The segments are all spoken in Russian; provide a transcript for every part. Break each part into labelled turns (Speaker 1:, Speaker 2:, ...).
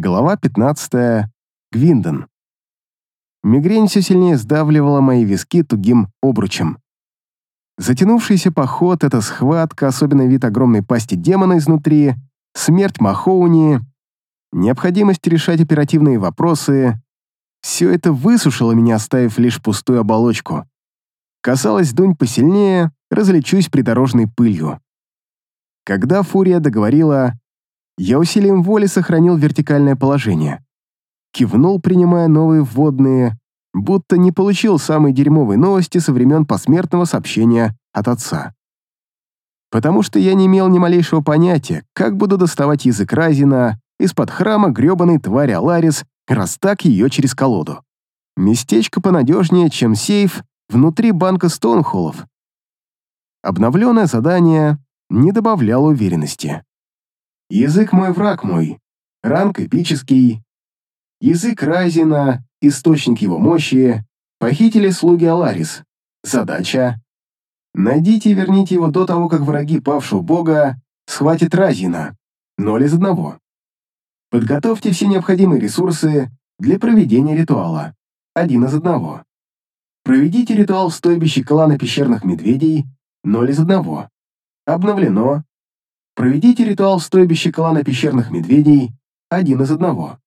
Speaker 1: Глава 15. Гвиндон. Мигрень все сильнее сдавливала мои виски тугим обручем. Затянувшийся поход, эта схватка, особенно вид огромной пасти демона изнутри, смерть Махоуни, необходимость решать оперативные вопросы — все это высушило меня, оставив лишь пустую оболочку. Казалось, дунь посильнее, разлечусь придорожной пылью. Когда Фурия договорила, я усилием воли сохранил вертикальное положение. Кивнул, принимая новые вводные, будто не получил самой дерьмовой новости со времен посмертного сообщения от отца. Потому что я не имел ни малейшего понятия, как буду доставать язык Разина из-под храма грёбаной твари Аларис, раз так ее через колоду. Местечко понадежнее, чем сейф внутри банка Стоунхоллов. Обновленное задание не добавляло уверенности. Язык мой, враг мой. Ранг эпический. Язык Райзена, источник его мощи. Похитили слуги Аларис. Задача. Найдите и верните его до того, как враги павшего бога схватят Разина. Ноль из одного. Подготовьте все необходимые ресурсы для проведения ритуала. Один из одного. Проведите ритуал в стойбище клана пещерных медведей. Ноль из одного. Обновлено. Проведите ритуал в стойбище клана пещерных медведей один из одного.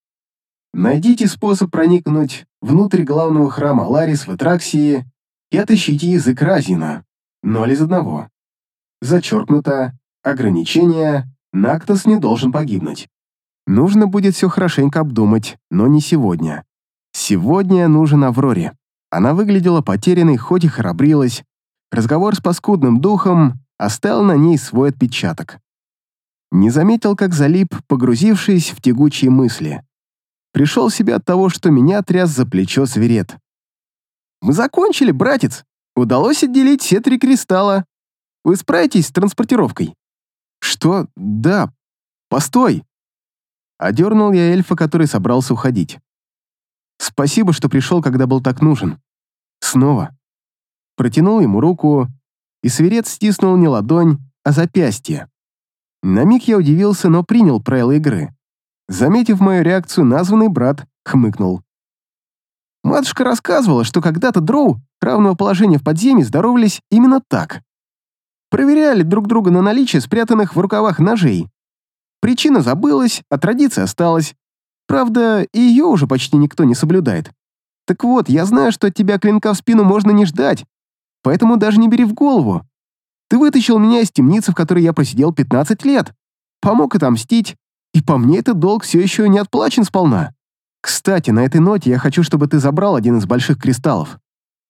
Speaker 1: Найдите способ проникнуть внутрь главного храма Ларис в Этраксии и отыщите язык Разина. Ноль из одного. Зачеркнуто. Ограничение. Нактос не должен погибнуть. Нужно будет все хорошенько обдумать, но не сегодня. Сегодня нужен Авроре. Она выглядела потерянной, хоть и храбрилась. Разговор с паскудным духом оставил на ней свой отпечаток. Не заметил, как залип, погрузившись в тягучие мысли. Пришел в себя от того, что меня тряс за плечо зверет. «Мы закончили, братец! Удалось отделить все три кристалла. Вы справитесь с транспортировкой?» «Что? Да. Постой!» Одернул я эльфа, который собрался уходить. «Спасибо, что пришел, когда был так нужен. Снова». Протянул ему руку, и свирец стиснул не ладонь, а запястье. На миг я удивился, но принял правила игры. Заметив мою реакцию, названный брат хмыкнул. Матушка рассказывала, что когда-то дроу равного положения в подземье здоровались именно так. Проверяли друг друга на наличие спрятанных в рукавах ножей. Причина забылась, а традиция осталась. Правда, и ее уже почти никто не соблюдает. Так вот, я знаю, что от тебя клинка в спину можно не ждать, поэтому даже не бери в голову. Ты вытащил меня из темницы, в которой я просидел 15 лет. Помог отомстить, и по мне этот долг все еще не отплачен сполна. Кстати, на этой ноте я хочу, чтобы ты забрал один из больших кристаллов».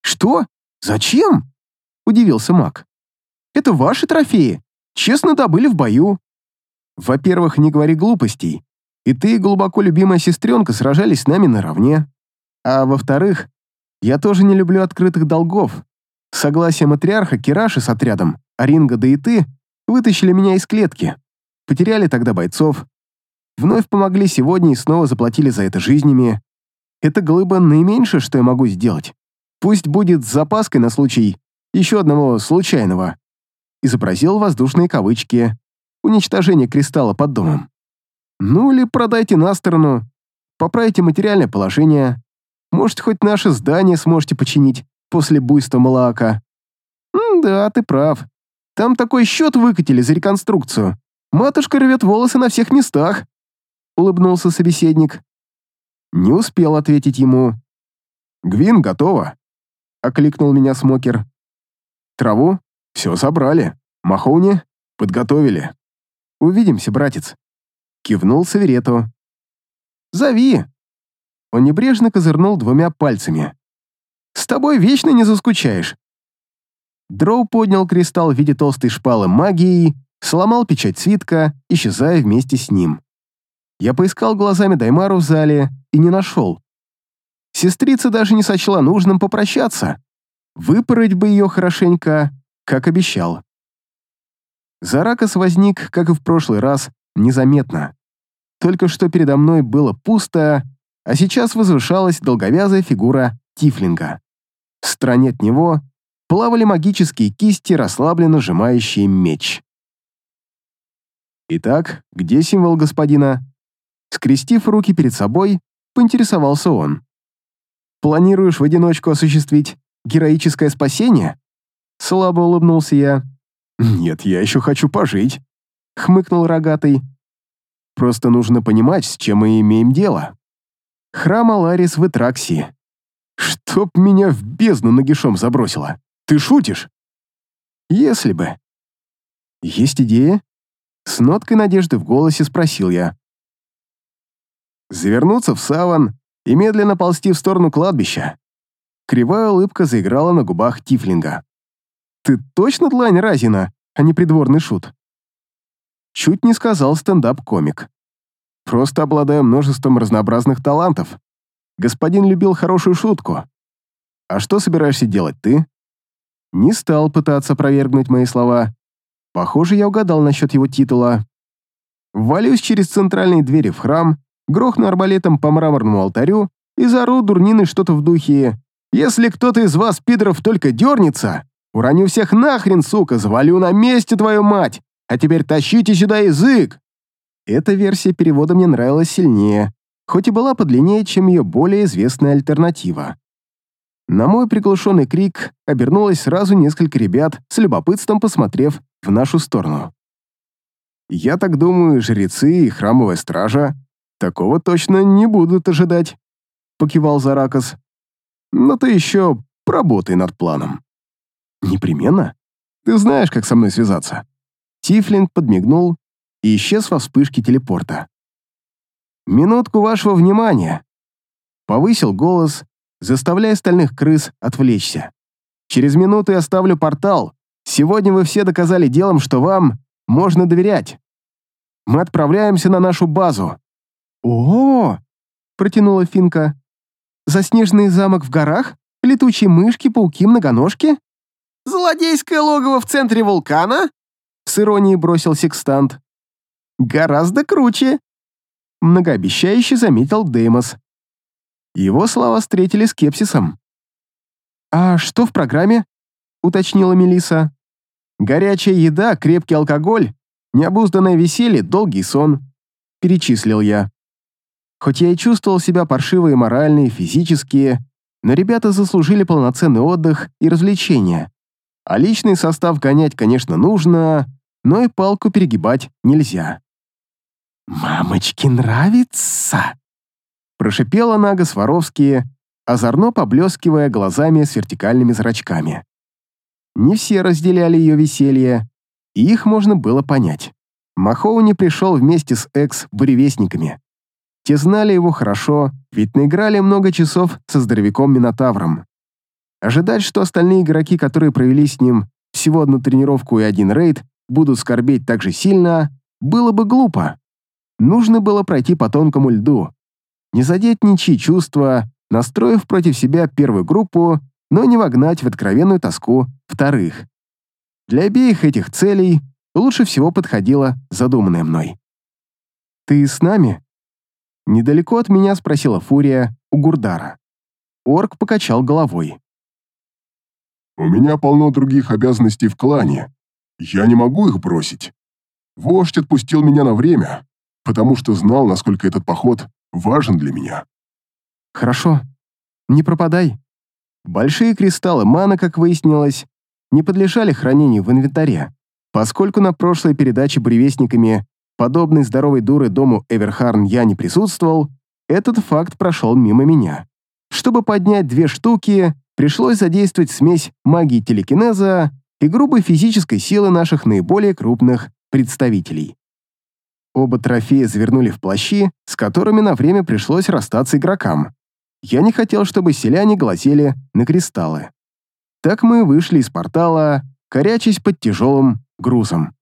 Speaker 1: «Что? Зачем?» — удивился маг. «Это ваши трофеи. Честно добыли в бою». «Во-первых, не говори глупостей. И ты, глубоко любимая сестренка, сражались с нами наравне. А во-вторых, я тоже не люблю открытых долгов. Согласие матриарха Кираши с отрядом Аринга, да и ты вытащили меня из клетки. Потеряли тогда бойцов. Вновь помогли сегодня и снова заплатили за это жизнями. Это глыба наименьшее, что я могу сделать. Пусть будет с запаской на случай еще одного случайного. Изобразил воздушные кавычки. Уничтожение кристалла под домом. Ну или продайте на сторону. Поправите материальное положение. Может, хоть наше здание сможете починить после буйства Малаака. Да, ты прав. Там такой счет выкатили за реконструкцию. Матушка рвет волосы на всех местах», — улыбнулся собеседник. Не успел ответить ему. «Гвин готова», — окликнул меня Смокер. «Траву? Все собрали. Махоуни? Подготовили. Увидимся, братец», — кивнул Саверету. «Зови». Он небрежно козырнул двумя пальцами. «С тобой вечно не заскучаешь. Дроу поднял кристалл в виде толстой шпалы магии, сломал печать свитка, исчезая вместе с ним. Я поискал глазами Даймару в зале и не нашел. Сестрица даже не сочла нужным попрощаться. Выпороть бы ее хорошенько, как обещал. Заракас возник, как и в прошлый раз, незаметно. Только что передо мной было пусто, а сейчас возвышалась долговязая фигура Тифлинга. В стороне от него плавали магические кисти, расслабленно сжимающие меч. «Итак, где символ господина?» Скрестив руки перед собой, поинтересовался он. «Планируешь в одиночку осуществить героическое спасение?» Слабо улыбнулся я. «Нет, я еще хочу пожить», — хмыкнул рогатый. «Просто нужно понимать, с чем мы имеем дело. Храм Аларис в Этраксии. Чтоб меня в бездну нагишом забросило. Ты шутишь?» «Если бы». «Есть идея?» С ноткой надежды в голосе спросил я. Завернуться в саван и медленно ползти в сторону кладбища. Кривая улыбка заиграла на губах Тифлинга. «Ты точно длань Разина, а не придворный шут?» Чуть не сказал стендап-комик. «Просто обладаю множеством разнообразных талантов. Господин любил хорошую шутку. А что собираешься делать ты?» Не стал пытаться опровергнуть мои слова. Похоже, я угадал насчет его титула. Валюсь через центральные двери в храм, грохну арбалетом по мраморному алтарю и заору дурнины что-то в духе «Если кто-то из вас, пидоров, только дернется, уроню всех нахрен, сука, завалю на месте твою мать, а теперь тащите сюда язык!» Эта версия перевода мне нравилась сильнее, хоть и была подлиннее, чем ее более известная альтернатива. На мой приглушенный крик обернулось сразу несколько ребят, с любопытством посмотрев в нашу сторону. Я так думаю, жрецы и храмовая стража такого точно не будут ожидать, покивал Заракас. Но ты еще поработай над планом. Непременно? Ты знаешь, как со мной связаться. Тифлинг подмигнул и исчез во вспышке телепорта. «Минутку вашего внимания!» Повысил голос, заставляя стальных крыс отвлечься. «Через минуту я ставлю портал. Сегодня вы все доказали делом, что вам можно доверять. Мы отправляемся на нашу базу». «О!» — протянула Финка. «Заснеженный замок в горах? Летучие мышки, пауки, многоножки?» «Злодейское логово в центре вулкана?» — с иронией бросил секстант. «Гораздо круче!» — многообещающе заметил Деймос. Его слова встретили скепсисом. «А что в программе?» — уточнила Мелиса. «Горячая еда, крепкий алкоголь, необузданное веселье, долгий сон», — перечислил я. Хоть я и чувствовал себя паршиво и морально, и физически, но ребята заслужили полноценный отдых и развлечения. А личный состав гонять, конечно, нужно, но и палку перегибать нельзя. «Мамочке нравится!» Прошипела Нага Сваровски, озорно поблескивая глазами с вертикальными зрачками. Не все разделяли ее веселье, и их можно было понять. Махоуни пришел вместе с экс-буревестниками. Те знали его хорошо, ведь наиграли много часов со здоровяком Минотавром. Ожидать, что остальные игроки, которые провели с ним всего одну тренировку и один рейд, будут скорбеть так же сильно, было бы глупо. Нужно было пройти по тонкому льду, не задеть ничьи чувства, настроив против себя первую группу, но не вогнать в откровенную тоску вторых. Для обеих этих целей лучше всего подходило задуманное мной. «Ты с нами?» Недалеко от меня спросила Фурия у Гурдара. Орк покачал головой.
Speaker 2: «У меня полно других обязанностей в клане. Я не могу их бросить. Вождь отпустил меня на время, потому что знал, насколько этот поход важен для меня».
Speaker 1: «Хорошо. Не пропадай». Большие кристаллы мана, как выяснилось, не подлежали хранению в инвентаре, поскольку на прошлой передаче бревестниками подобной здоровой дуры дому Эверхарн я не присутствовал, этот факт прошел мимо меня. Чтобы поднять две штуки, пришлось задействовать смесь магии телекинеза и грубой физической силы наших наиболее крупных представителей. Оба трофея завернули в плащи, с которыми на время пришлось расстаться игрокам. Я не хотел, чтобы селяне глазели на кристаллы. Так мы вышли из портала, корячась под тяжелым грузом.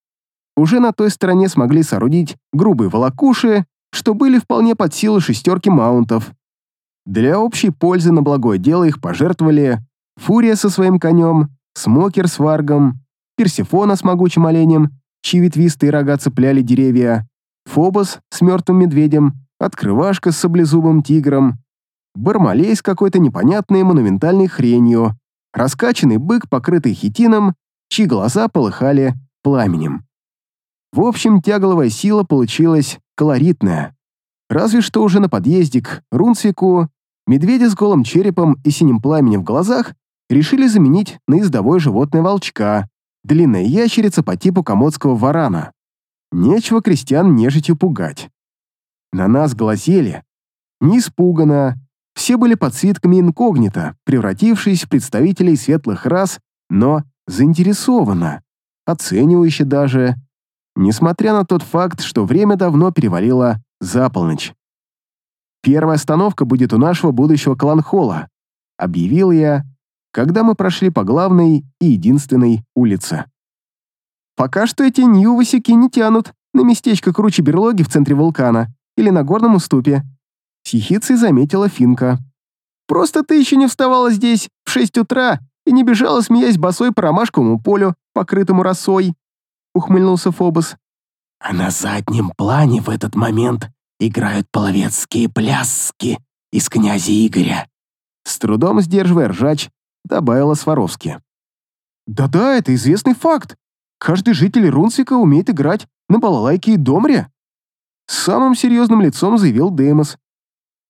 Speaker 1: Уже на той стороне смогли соорудить грубые волокуши, что были вполне под силу шестерки маунтов. Для общей пользы на благое дело их пожертвовали Фурия со своим конем, Смокер с Варгом, Персифона с могучим оленем, чьи ветвистые рога цепляли деревья, Фобос с мертвым медведем, Открывашка с саблезубым тигром, Бармалей с какой-то непонятной монументальной хренью, раскачанный бык, покрытый хитином, чьи глаза полыхали пламенем. В общем, тягловая сила получилась колоритная. Разве что уже на подъезде к Рунцвику медведи с голым черепом и синим пламенем в глазах решили заменить на ездовое животное волчка, длинная ящерица по типу комодского варана. Нечего крестьян нежитью пугать. На нас глазели. Не испуганно. Все были под свитками инкогнито, превратившись в представителей светлых рас, но заинтересованно, оценивающе даже, несмотря на тот факт, что время давно перевалило за полночь. «Первая остановка будет у нашего будущего кланхола», объявил я, когда мы прошли по главной и единственной улице. Пока что эти нью-васяки не тянут на местечко круче берлоги в центре вулкана или на горном уступе. С заметила Финка. Просто ты еще не вставала здесь в шесть утра и не бежала, смеясь босой по ромашковому полю, покрытому росой, ухмыльнулся Фобос.
Speaker 3: А на заднем плане в этот момент играют половецкие пляски из князя Игоря.
Speaker 1: С трудом сдерживая ржач, добавила Сваровски. «Да-да, это известный факт. Каждый житель Рунсвика умеет играть на балалайке и домре. Самым серьезным лицом заявил Деймос.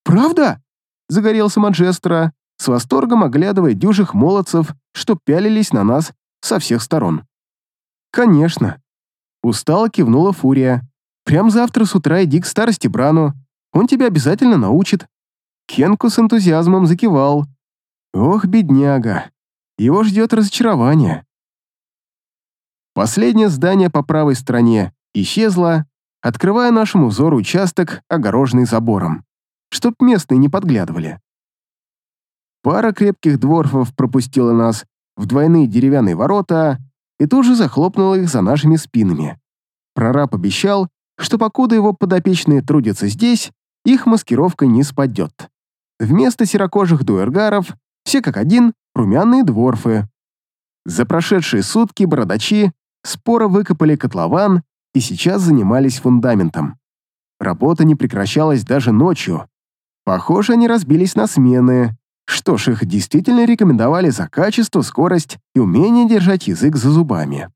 Speaker 1: «Правда?» — загорелся Манчестера, с восторгом оглядывая дюжих молодцев, что пялились на нас со всех сторон. «Конечно». Устало кивнула Фурия. «Прям завтра с утра иди к старости Брану. Он тебя обязательно научит». Кенку с энтузиазмом закивал. «Ох, бедняга. Его ждет разочарование». Последнее здание по правой стороне исчезло, открывая нашему взору участок, огороженный забором, чтоб местные не подглядывали. Пара крепких дворфов пропустила нас в двойные деревянные ворота и тут же захлопнула их за нашими спинами. Прораб обещал, что покуда его подопечные трудятся здесь, их маскировка не спадет. Вместо серокожих дуэргаров все как один румяные дворфы. За прошедшие сутки бородачи споро выкопали котлован и сейчас занимались фундаментом. Работа не прекращалась даже ночью. Похоже, они разбились на смены. Что ж, их действительно рекомендовали за качество, скорость и умение держать язык за зубами.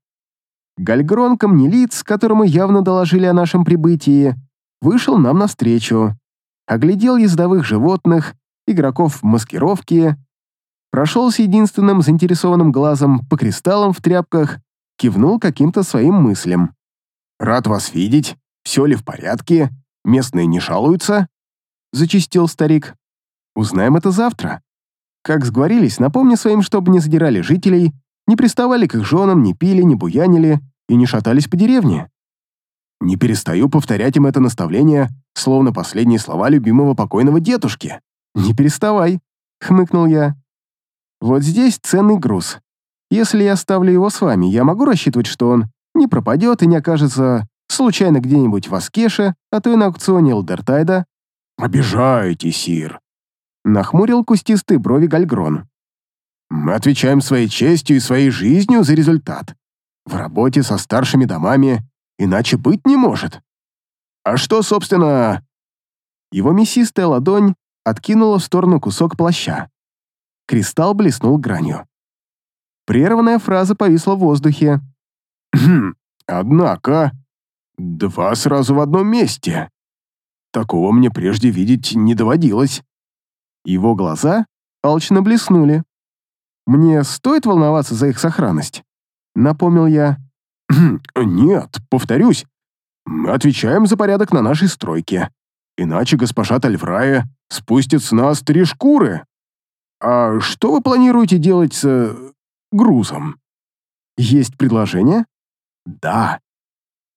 Speaker 1: Гальгрон Камнелиц, которому явно доложили о нашем прибытии, вышел нам навстречу, оглядел ездовых животных, игроков в маскировке, прошелся единственным заинтересованным глазом по кристаллам в тряпках кивнул каким-то своим мыслям. «Рад вас видеть. Все ли в порядке? Местные не шалуются?» Зачистил старик. «Узнаем это завтра. Как сговорились, напомни своим, чтобы не задирали жителей, не приставали к их женам, не пили, не буянили и не шатались по деревне. Не перестаю повторять им это наставление, словно последние слова любимого покойного дедушки. «Не переставай», — хмыкнул я. «Вот здесь ценный груз. Если я оставлю его с вами, я могу рассчитывать, что он не пропадет и не окажется случайно где-нибудь в Аскеше, а то и на аукционе Элдертайда?»
Speaker 2: «Обижаете, Сир», —
Speaker 1: нахмурил кустистые брови Гальгрон.
Speaker 2: «Мы отвечаем своей честью и своей жизнью за результат. В работе со старшими домами иначе быть не может. А что, собственно...»
Speaker 1: Его мясистая ладонь откинула в сторону кусок плаща. Кристалл блеснул гранью. Прерванная фраза повисла в воздухе.
Speaker 2: «Однако, два сразу в одном месте. Такого мне прежде видеть не доводилось».
Speaker 1: Его глаза алчно блеснули. «Мне стоит волноваться за их сохранность?» Напомнил я.
Speaker 2: «Нет, повторюсь, мы отвечаем за порядок на нашей стройке. Иначе госпожа Тальврая спустит с нас три шкуры. А что вы планируете делать с грузом.
Speaker 1: Есть предложение?
Speaker 2: Да.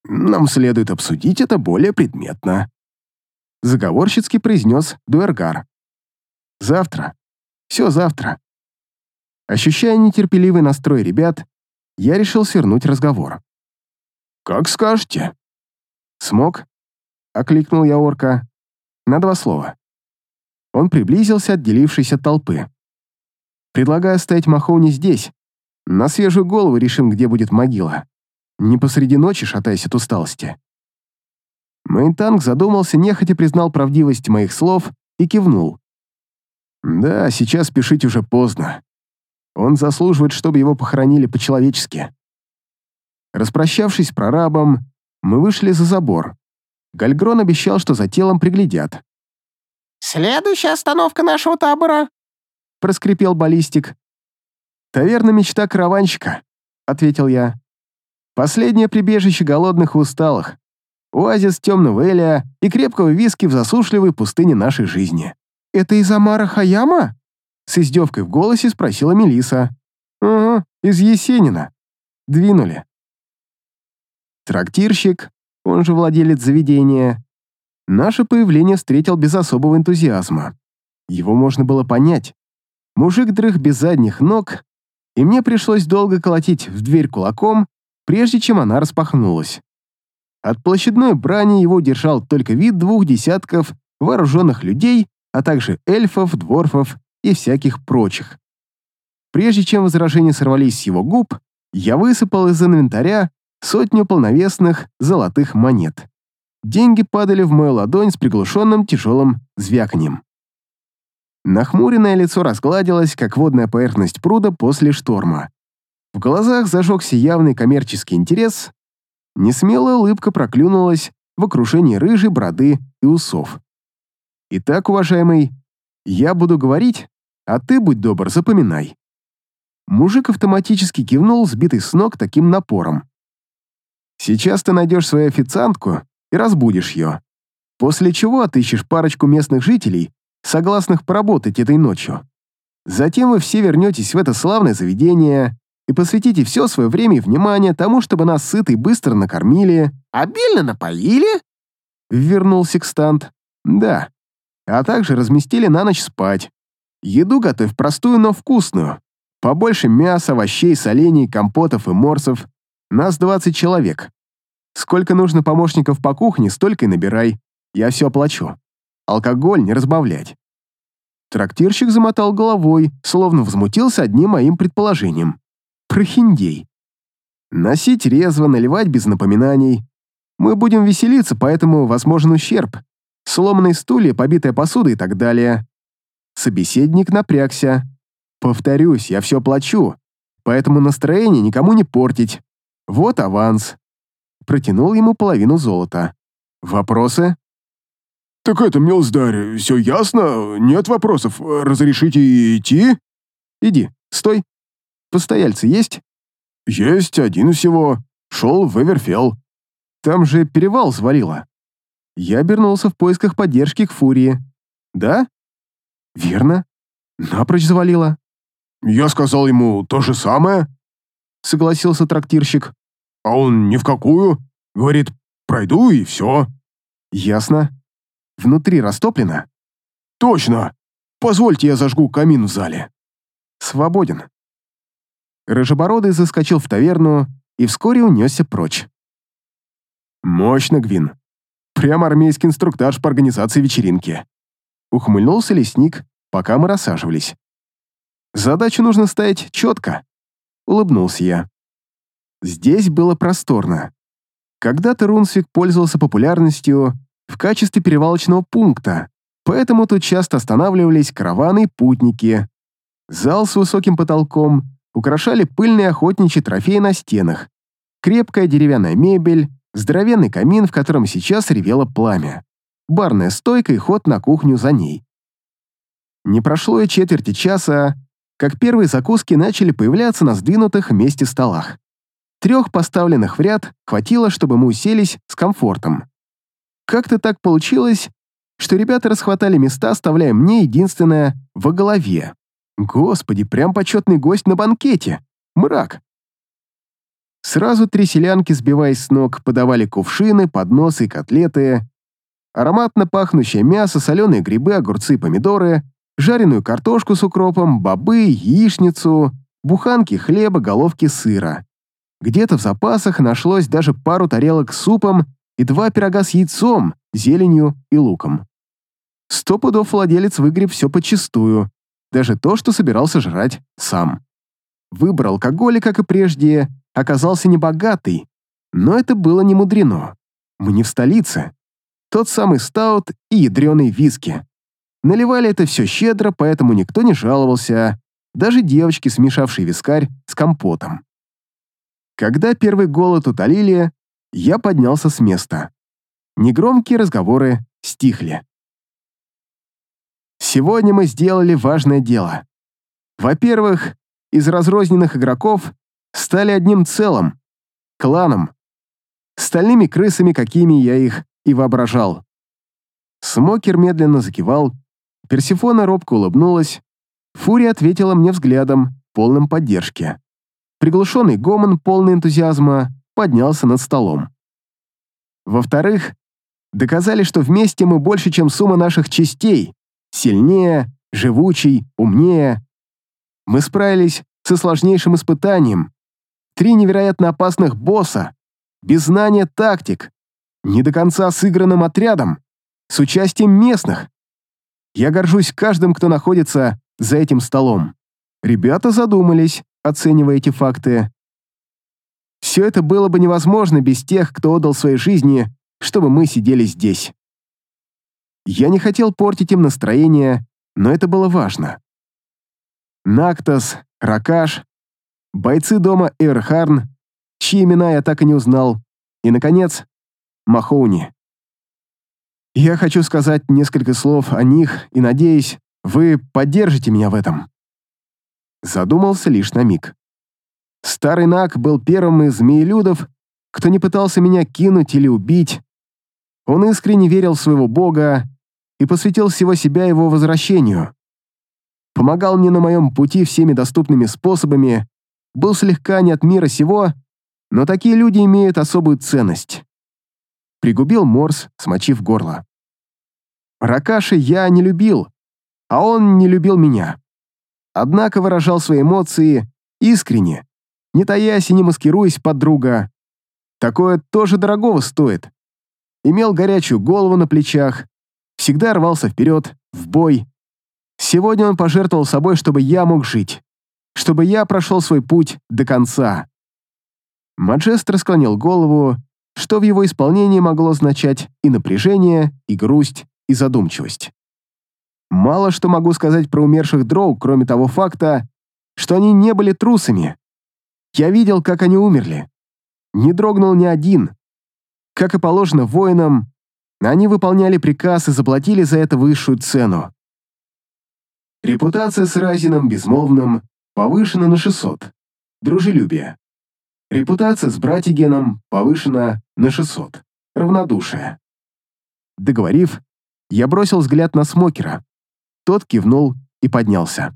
Speaker 2: Нам следует обсудить это более предметно.
Speaker 1: Заговорщицки произнес Дуэргар. Завтра. Все завтра. Ощущая нетерпеливый настрой ребят, я решил свернуть разговор.
Speaker 2: «Как скажете».
Speaker 1: «Смог?» — окликнул я орка. На два слова. Он приблизился, отделившись от толпы. «Предлагаю оставить Махоуни здесь, на свежую голову решим, где будет могила. Не посреди ночи шатаясь от усталости. Мейнтанк задумался, нехотя признал правдивость моих слов и кивнул. Да, сейчас спешить уже поздно. Он заслуживает, чтобы его похоронили по-человечески. Распрощавшись с прорабом, мы вышли за забор. Гальгрон обещал, что за телом приглядят.
Speaker 3: «Следующая остановка нашего табора», —
Speaker 1: проскрипел баллистик. «Таверна мечта караванщика», — ответил я. «Последнее прибежище голодных и усталых. Оазис темного Эля и крепкого виски в засушливой пустыне нашей жизни». «Это из Амара Хаяма?» С издевкой в голосе спросила Мелиса. «Угу, из Есенина. Двинули». Трактирщик, он же владелец заведения, наше появление встретил без особого энтузиазма. Его можно было понять. Мужик дрых без задних ног, и мне пришлось долго колотить в дверь кулаком, прежде чем она распахнулась. От площадной брани его держал только вид двух десятков вооруженных людей, а также эльфов, дворфов и всяких прочих. Прежде чем возражения сорвались с его губ, я высыпал из инвентаря сотню полновесных золотых монет. Деньги падали в мою ладонь с приглушенным тяжелым звяканьем. Нахмуренное лицо разгладилось, как водная поверхность пруда после шторма. В глазах зажегся явный коммерческий интерес, несмелая улыбка проклюнулась в окружении рыжей бороды и усов. «Итак, уважаемый, я буду говорить, а ты, будь добр, запоминай». Мужик автоматически кивнул, сбитый с ног таким напором. Сейчас ты найдешь свою официантку и разбудишь ее. После чего отыщешь парочку местных жителей, согласных поработать этой ночью. Затем вы все вернетесь в это славное заведение и посвятите все свое время и внимание тому, чтобы нас сыто и быстро накормили.
Speaker 3: «Обильно напоили?»
Speaker 1: — вернул секстант. «Да. А также разместили на ночь спать. Еду готовь простую, но вкусную. Побольше мяса, овощей, солений, компотов и морсов. Нас 20 человек. Сколько нужно помощников по кухне, столько и набирай. Я все оплачу. Алкоголь не разбавлять». Трактирщик замотал головой, словно возмутился одним моим предположением. Прохиндей. Носить резво, наливать без напоминаний. Мы будем веселиться, поэтому возможен ущерб. Сломанные стулья, побитая посуда и так далее. Собеседник напрягся. Повторюсь, я все плачу, поэтому настроение никому не портить. Вот аванс. Протянул ему половину золота. Вопросы?
Speaker 2: «Так это, милздарь, все ясно? Нет вопросов. Разрешите идти?»
Speaker 1: «Иди, стой. Постояльцы есть?»
Speaker 2: «Есть один всего. Шел в Эверфелл».
Speaker 1: «Там же перевал свалило». Я обернулся в поисках поддержки к Фурии. «Да?» «Верно. Напрочь завалило».
Speaker 2: «Я сказал ему то же самое», — согласился трактирщик. «А он ни в какую. Говорит, пройду и все».
Speaker 1: «Ясно. Внутри растоплено?»
Speaker 2: «Точно. Позвольте, я зажгу камин в зале».
Speaker 1: «Свободен». Рыжебородый заскочил в таверну и вскоре унесся прочь. «Мощно, Гвин. Прям армейский инструктаж по организации вечеринки». Ухмыльнулся лесник, пока мы рассаживались. «Задачу нужно ставить четко», — улыбнулся я. Здесь было просторно. Когда-то Рунсвик пользовался популярностью в качестве перевалочного пункта, поэтому тут часто останавливались караваны и путники. Зал с высоким потолком украшали пыльные охотничьи трофеи на стенах, крепкая деревянная мебель, здоровенный камин, в котором сейчас ревело пламя, барная стойка и ход на кухню за ней. Не прошло и четверти часа, как первые закуски начали появляться на сдвинутых вместе столах. Трех поставленных в ряд хватило, чтобы мы уселись с комфортом. Как-то так получилось, что ребята расхватали места, оставляя мне единственное во голове. Господи, прям почетный гость на банкете. Мрак. Сразу три селянки, сбиваясь с ног, подавали кувшины, подносы и котлеты. Ароматно пахнущее мясо, соленые грибы, огурцы помидоры, жареную картошку с укропом, бобы, яичницу, буханки хлеба, головки сыра. Где-то в запасах нашлось даже пару тарелок с супом и два пирога с яйцом, зеленью и луком. Сто пудов владелец выгреб все подчистую, даже то, что собирался жрать сам. Выбор алкоголя, как и прежде, оказался небогатый, но это было не мудрено. Мы не в столице. Тот самый стаут и ядреный виски. Наливали это все щедро, поэтому никто не жаловался, даже девочки, смешавшие вискарь с компотом. Когда первый голод утолили, я поднялся с места. Негромкие разговоры стихли. Сегодня мы сделали важное дело. Во-первых, из разрозненных игроков стали одним целым, кланом, стальными крысами, какими я их и воображал. Смокер медленно закивал, Персифона робко улыбнулась, Фурия ответила мне взглядом, полным поддержки. Приглушенный гомон, полный энтузиазма, поднялся над столом. Во-вторых, доказали, что вместе мы больше, чем сумма наших частей, сильнее, живучий, умнее. Мы справились со сложнейшим испытанием. Три невероятно опасных босса, без знания тактик, не до конца сыгранным отрядом, с участием местных. Я горжусь каждым, кто находится за этим столом. Ребята задумались, оценивая эти факты. Все это было бы невозможно без тех, кто отдал своей жизни, чтобы мы сидели здесь. Я не хотел портить им настроение, но это было важно. Нактос, Ракаш, бойцы дома Эрхарн, чьи имена я так и не узнал, и, наконец, Махоуни. Я хочу сказать несколько слов о них и надеюсь, вы поддержите меня в этом. Задумался лишь на миг. Старый Нак был первым из змеелюдов, кто не пытался меня кинуть или убить. Он искренне верил в своего бога и посвятил всего себя его возвращению. Помогал мне на моем пути всеми доступными способами, был слегка не от мира сего, но такие люди имеют особую ценность. Пригубил морс, смочив горло. Ракаши я не любил, а он не любил меня. Однако выражал свои эмоции искренне, не таясь и не маскируясь под друга. Такое тоже дорогого стоит. Имел горячую голову на плечах, всегда рвался вперед, в бой. Сегодня он пожертвовал собой, чтобы я мог жить, чтобы я прошел свой путь до конца. Маджестр склонил голову, что в его исполнении могло означать и напряжение, и грусть, и задумчивость. Мало что могу сказать про умерших дроу, кроме того факта, что они не были трусами. Я видел, как они умерли. Не дрогнул ни один. Как и положено воинам, они выполняли приказ и заплатили за это высшую цену. Репутация с Разином Безмолвным повышена на 600. Дружелюбие. Репутация с Братигеном повышена на 600. Равнодушие. Договорив, я бросил взгляд на Смокера. Тот кивнул и поднялся.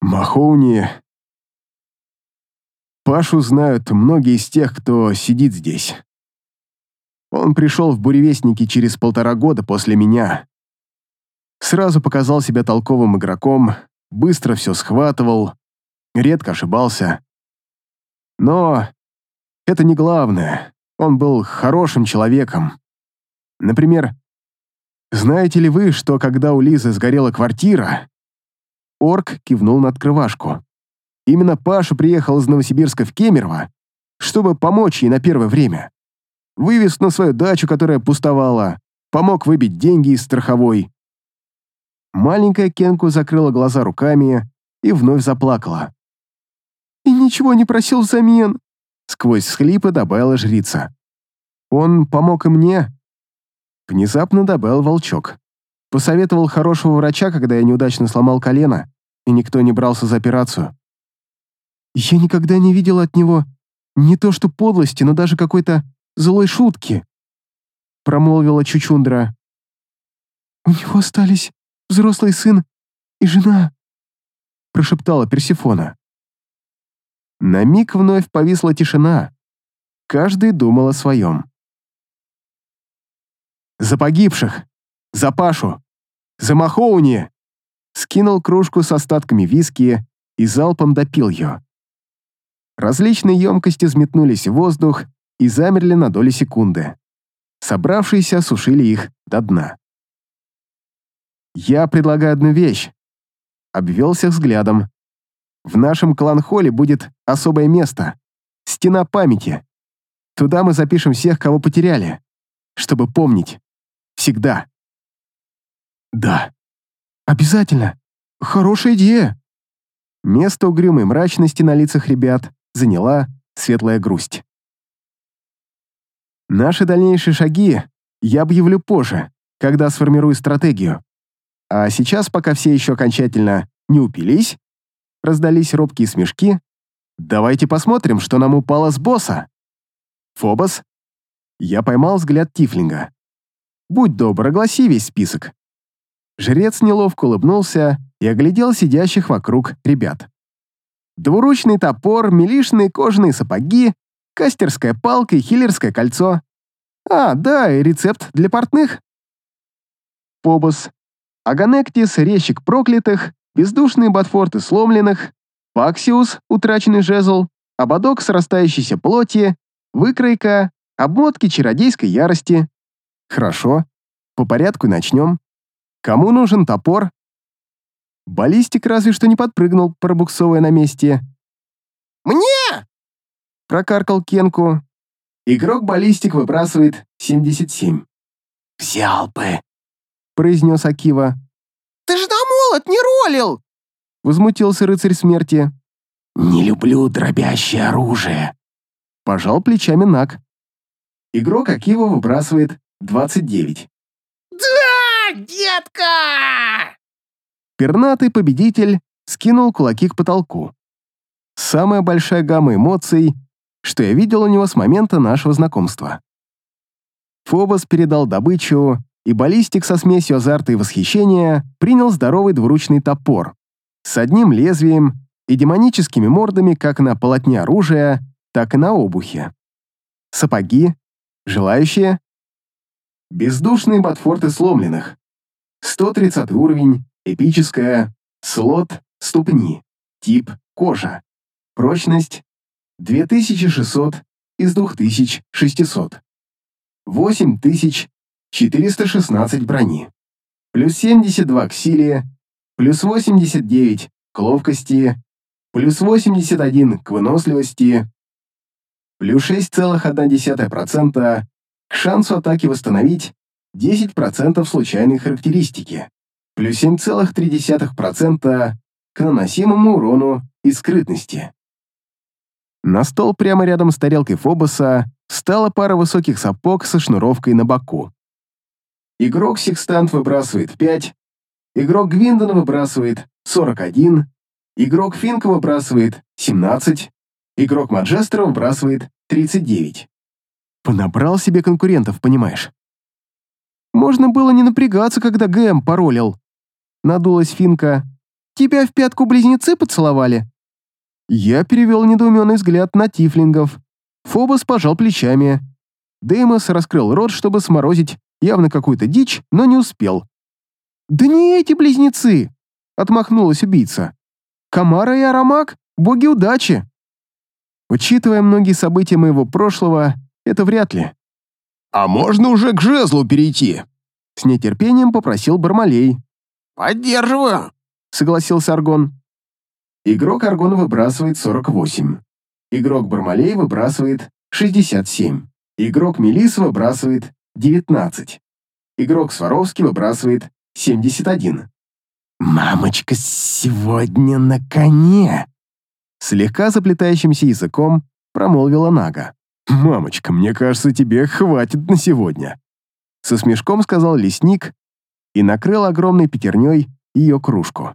Speaker 2: Махоуни... Пашу знают многие из тех, кто сидит здесь. Он пришел в буревестники через полтора года после меня. Сразу показал себя толковым игроком, быстро все схватывал, редко ошибался. Но это не главное. Он был хорошим человеком. Например, знаете ли вы, что когда у Лизы сгорела квартира, Орк кивнул на открывашку. Именно Паша приехал из Новосибирска в Кемерово, чтобы помочь ей на первое время. Вывез на свою дачу, которая пустовала, помог выбить деньги из страховой. Маленькая Кенку закрыла глаза руками и вновь заплакала. «И ничего не просил взамен», — сквозь схлипы добавила жрица. «Он помог и мне», — внезапно добавил волчок. Посоветовал хорошего врача, когда я неудачно сломал колено, и никто не брался за операцию. Я никогда не видел от него не то что подлости, но даже какой-то злой шутки, промолвила Чучундра. У него остались взрослый сын и жена, прошептала Персифона. На миг вновь повисла тишина. Каждый думал о своем. «За погибших! За Пашу! За Махоуни!» Скинул кружку с остатками виски и залпом допил ее. Различные емкости взметнулись в воздух и замерли на доли секунды. Собравшиеся осушили их до дна. «Я предлагаю одну вещь», — обвелся взглядом. В нашем клан-холле будет особое место. Стена памяти. Туда мы запишем всех, кого потеряли. Чтобы помнить. Всегда. Да. Обязательно. Хорошая идея. Место угрюмой мрачности на лицах ребят заняла светлая грусть.
Speaker 1: Наши дальнейшие шаги я объявлю позже, когда сформирую стратегию. А сейчас, пока все еще окончательно не упились, раздались робкие смешки, давайте посмотрим, что нам упало с босса. Фобос? Я поймал взгляд Тифлинга. Будь добр, огласи весь список. Жрец неловко улыбнулся и оглядел сидящих вокруг ребят. Двуручный топор, милишные кожаные сапоги, кастерская палка и хиллерское кольцо. А, да, и рецепт для портных. Побос. Аганектис, резчик проклятых, бездушные ботфорты сломленных, Паксиус, утраченный жезл, ободок срастающейся плоти, выкройка, обмотки чародейской ярости. Хорошо, по порядку начнем. Кому нужен топор? Баллистик разве что не подпрыгнул, пробуксовывая на месте. «Мне!» — прокаркал Кенку. Игрок баллистик выбрасывает 77.
Speaker 3: «Взял бы!»
Speaker 1: — произнес Акива.
Speaker 4: «Ты ж на молот не ролил!»
Speaker 1: — возмутился рыцарь смерти.
Speaker 3: «Не люблю дробящее оружие!»
Speaker 1: — пожал плечами Нак. Игрок Акива выбрасывает 29.
Speaker 4: «Да, детка!»
Speaker 1: Пернатый победитель скинул кулаки к потолку. Самая большая гамма эмоций, что я видел у него с момента нашего знакомства. Фобос передал добычу, и баллистик со смесью азарта и восхищения принял здоровый двуручный топор с одним лезвием и демоническими мордами как на полотне оружия, так и на обухе. Сапоги, желающие. Бездушные ботфорты сломленных. 130 уровень, эпическая, слот, ступни, тип кожа. Прочность 2600 из 2600. 8416 брони. Плюс 72 к силе, плюс 89 к ловкости, плюс 81 к выносливости, плюс 6,1% к шансу атаки восстановить 10% случайной характеристики, плюс 7,3% к наносимому урону и скрытности. На стол прямо рядом с тарелкой Фобоса встала пара высоких сапог со шнуровкой на боку. Игрок Секстант выбрасывает 5, игрок Гвиндон выбрасывает 41, игрок Финка выбрасывает 17, игрок Маджестера выбрасывает 39. Понабрал себе конкурентов, понимаешь? Можно было не напрягаться, когда ГМ паролил. Надулась Финка. Тебя в пятку близнецы поцеловали? Я перевел недоуменный взгляд на тифлингов. Фобос пожал плечами. Деймос раскрыл рот, чтобы сморозить явно какую-то дичь, но не успел. «Да не эти близнецы!» — отмахнулась убийца. «Камара и Арамак — боги удачи!» Учитывая многие события моего прошлого, это вряд ли.
Speaker 5: «А можно уже к жезлу перейти?»
Speaker 1: С нетерпением попросил Бармалей.
Speaker 4: «Поддерживаю», —
Speaker 1: согласился Аргон. Игрок Аргон выбрасывает 48. Игрок Бармалей выбрасывает 67. Игрок Мелис выбрасывает 19. Игрок Сваровский выбрасывает 71.
Speaker 3: «Мамочка сегодня на коне!»
Speaker 1: Слегка заплетающимся языком промолвила Нага. «Мамочка, мне кажется, тебе хватит на сегодня», со смешком сказал лесник и накрыл огромной пятерней ее кружку.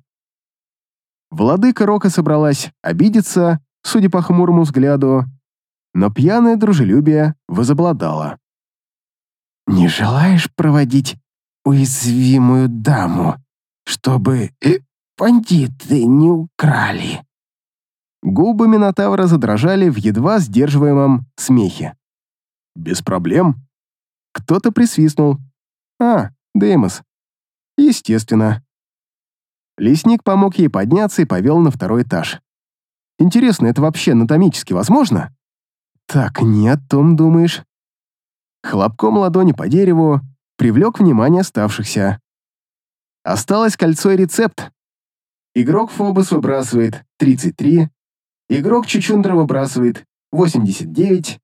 Speaker 1: Владыка Рока собралась обидеться, судя по хмурому взгляду, но пьяное дружелюбие возобладало.
Speaker 3: «Не желаешь проводить уязвимую даму, чтобы э, бандиты не украли?»
Speaker 1: Губы Минотавра задрожали в едва сдерживаемом смехе. «Без проблем». Кто-то присвистнул. «А, Деймос». «Естественно». Лесник помог ей подняться и повел на второй этаж. Интересно, это вообще анатомически возможно? Так, не о том думаешь. Хлопком ладони по дереву привлек внимание оставшихся. Осталось кольцо и рецепт. Игрок Фобос выбрасывает 33, игрок Чучундра выбрасывает 89,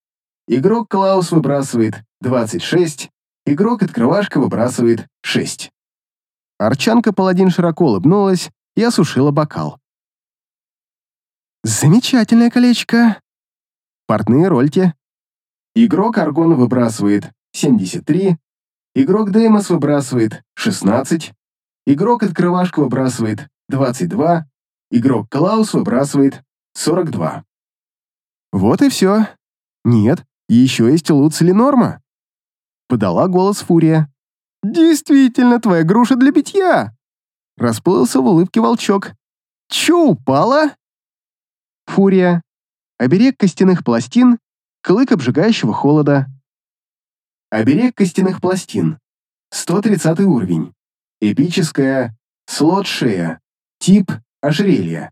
Speaker 1: игрок Клаус выбрасывает 26, игрок Открывашка выбрасывает 6. Арчанка-паладин широко улыбнулась и осушила бокал. «Замечательное колечко. Портные рольте». Игрок Аргон выбрасывает 73, игрок Деймос выбрасывает 16, игрок Открывашка выбрасывает 22, игрок Клаус выбрасывает 42. Вот и все. Нет, еще есть Луц или Норма. Подала голос Фурия. Действительно, твоя груша для питья. Расплылся в улыбке волчок. Че упала? Фурия. Оберег костяных пластин, клык обжигающего холода. Оберег костяных пластин. 130 уровень. Эпическая. Слот шея. Тип ожерелье.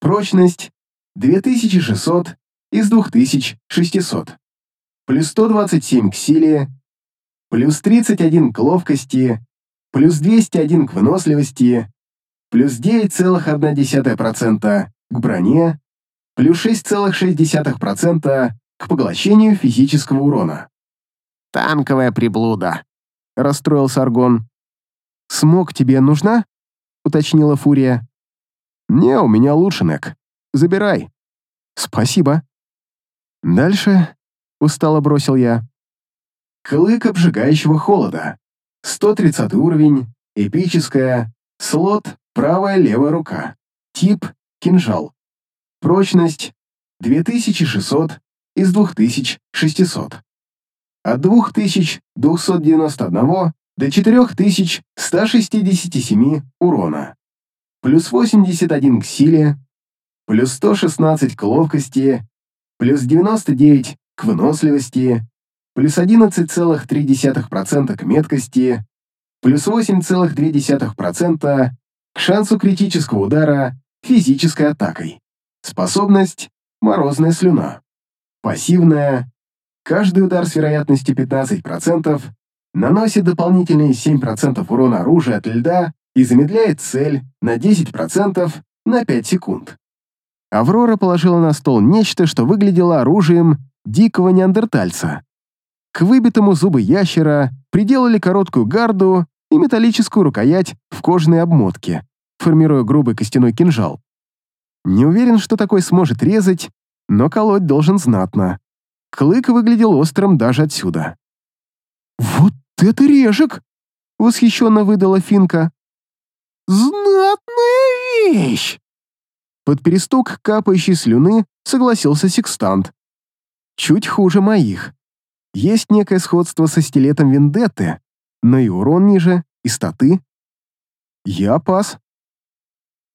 Speaker 1: Прочность 2600 из 2600. Плюс 127 к силе. Плюс 31 к ловкости. Плюс 201 к выносливости. Плюс 9,1% к броне. Плюс 6,6% к поглощению физического урона.
Speaker 4: Танковая приблуда.
Speaker 1: Расстроился Аргон. «Смог тебе нужна?» — уточнила Фурия. «Не, у меня лучше, Нек. Забирай». «Спасибо». «Дальше», — устало бросил я. Клык обжигающего холода. 130 уровень, эпическая, слот правая левая рука. Тип кинжал. Прочность 2600 из 2600. От 2291 до 4167 урона. Плюс 81 к силе, плюс 116 к ловкости, плюс 99 к выносливости, плюс 11,3% к меткости, плюс 8,2% к шансу критического удара физической атакой. Способность – морозная слюна. Пассивная – каждый удар с вероятностью 15% наносит дополнительные 7% урона оружия от льда и замедляет цель на 10% на 5 секунд. Аврора положила на стол нечто, что выглядело оружием дикого неандертальца. К выбитому зубы ящера приделали короткую гарду и металлическую рукоять в кожаной обмотке, формируя грубый костяной кинжал. Не уверен, что такой сможет резать, но колоть должен знатно. Клык выглядел острым даже отсюда. «Вот это режек!» — восхищенно выдала Финка. «Знатная вещь!» Под перестук капающей слюны согласился секстант. Чуть хуже моих. Есть некое сходство со стилетом Вендетты, но и урон ниже, и статы. Я пас.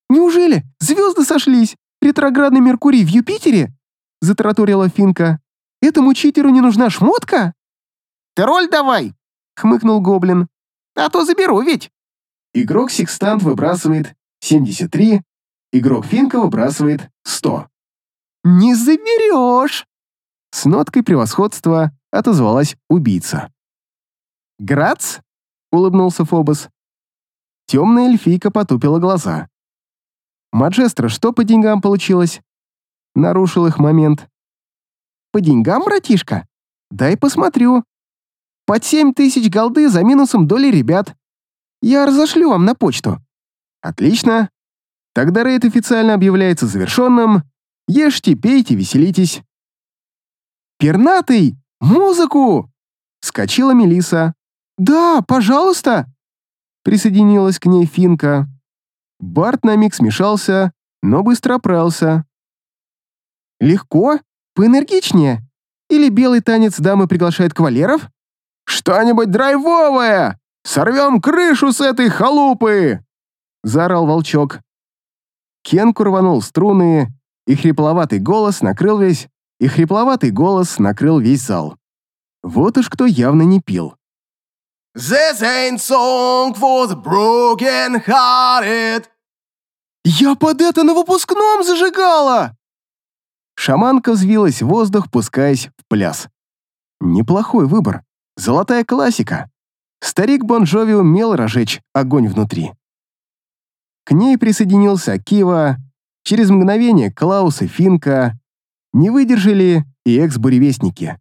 Speaker 1: «Неужели звезды сошлись? Ретроградный Меркурий в Юпитере?» — затараторила Финка. «Этому читеру не нужна шмотка?»
Speaker 4: Ты роль давай,
Speaker 1: хмыкнул Гоблин.
Speaker 4: а то заберу ведь.
Speaker 1: Игрок-секстант выбрасывает 73, игрок Финка выбрасывает 100. «Не заберешь!» С ноткой превосходства отозвалась убийца. «Грац?» — улыбнулся Фобос. Темная эльфийка потупила глаза. «Маджестро, что по деньгам получилось?» Нарушил их момент. «По деньгам, братишка? Дай посмотрю. Под семь тысяч голды за минусом доли ребят. Я разошлю вам на почту». «Отлично. Тогда рейд официально объявляется завершенным. Ешьте, пейте, веселитесь». «Пернатый! Музыку!» Скочила Мелиса. «Да, пожалуйста!» Присоединилась к ней Финка. Барт на миг смешался, но быстро оправился. «Легко? Поэнергичнее? Или белый танец дамы приглашает кавалеров?» «Что-нибудь драйвовое! Сорвем крышу с этой халупы!» Заорал волчок. Кенку рванул струны, и хрипловатый голос накрыл весь, и хрипловатый голос накрыл весь зал. Вот уж кто явно не пил.
Speaker 5: This ain't song for the broken hearted.
Speaker 1: «Я под это на выпускном зажигала!» Шаманка взвилась в воздух, пускаясь в пляс. Неплохой выбор. Золотая классика. Старик Бон Джови умел разжечь огонь внутри. К ней присоединился Кива, через мгновение Клаус и Финка. Не выдержали и экс-буревестники.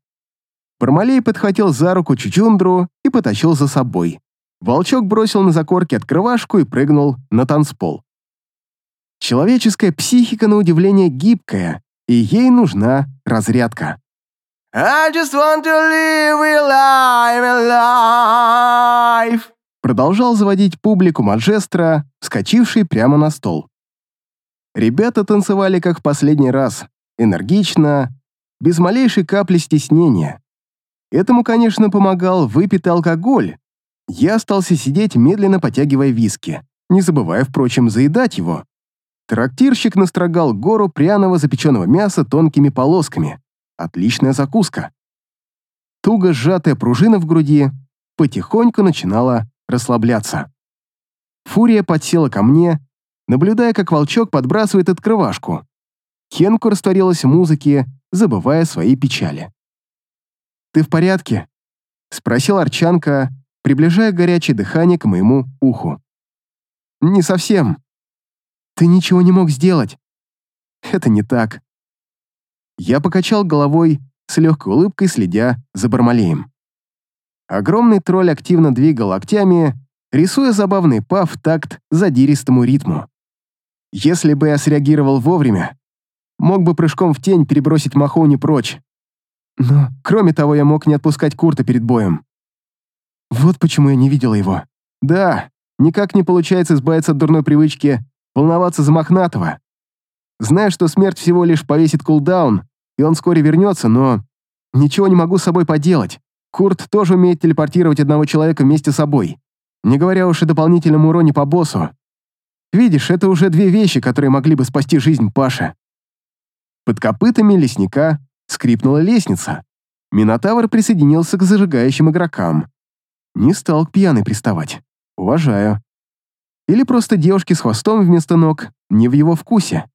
Speaker 1: Бармалей подхватил за руку Чучундру и потащил за собой. Волчок бросил на закорке открывашку и прыгнул на танцпол. Человеческая психика, на удивление, гибкая, и ей нужна разрядка.
Speaker 5: I just want to live a life, a life.
Speaker 1: Продолжал заводить публику Маджестро, вскочивший прямо на стол. Ребята танцевали как в последний раз, энергично, без малейшей капли стеснения. Этому, конечно, помогал выпитый алкоголь. Я остался сидеть, медленно потягивая виски, не забывая, впрочем, заедать его. Трактирщик настрогал гору пряного запеченного мяса тонкими полосками. Отличная закуска. Туго сжатая пружина в груди потихоньку начинала расслабляться. Фурия подсела ко мне, наблюдая, как волчок подбрасывает открывашку. Хенку растворилась в музыке, забывая свои печали. «Ты в порядке?» — спросил Арчанка, приближая горячее дыхание к моему уху. «Не совсем. Ты ничего не мог сделать». «Это не так». Я покачал головой, с легкой улыбкой следя за Бармалеем. Огромный тролль активно двигал локтями, рисуя забавный пав такт задиристому ритму. Если бы я среагировал вовремя, мог бы прыжком в тень перебросить Махоуни прочь. Но, кроме того, я мог не отпускать Курта перед боем. Вот почему я не видела его. Да, никак не получается избавиться от дурной привычки волноваться за Мохнатого. Знаю, что смерть всего лишь повесит кулдаун, и он вскоре вернется, но ничего не могу с собой поделать. Курт тоже умеет телепортировать одного человека вместе с собой, не говоря уж о дополнительном уроне по боссу. Видишь, это уже две вещи, которые могли бы спасти жизнь Паши. Под копытами лесника скрипнула лестница. Минотавр присоединился к зажигающим игрокам. Не стал к пьяной приставать. Уважаю. Или просто девушки с хвостом вместо ног не в его вкусе.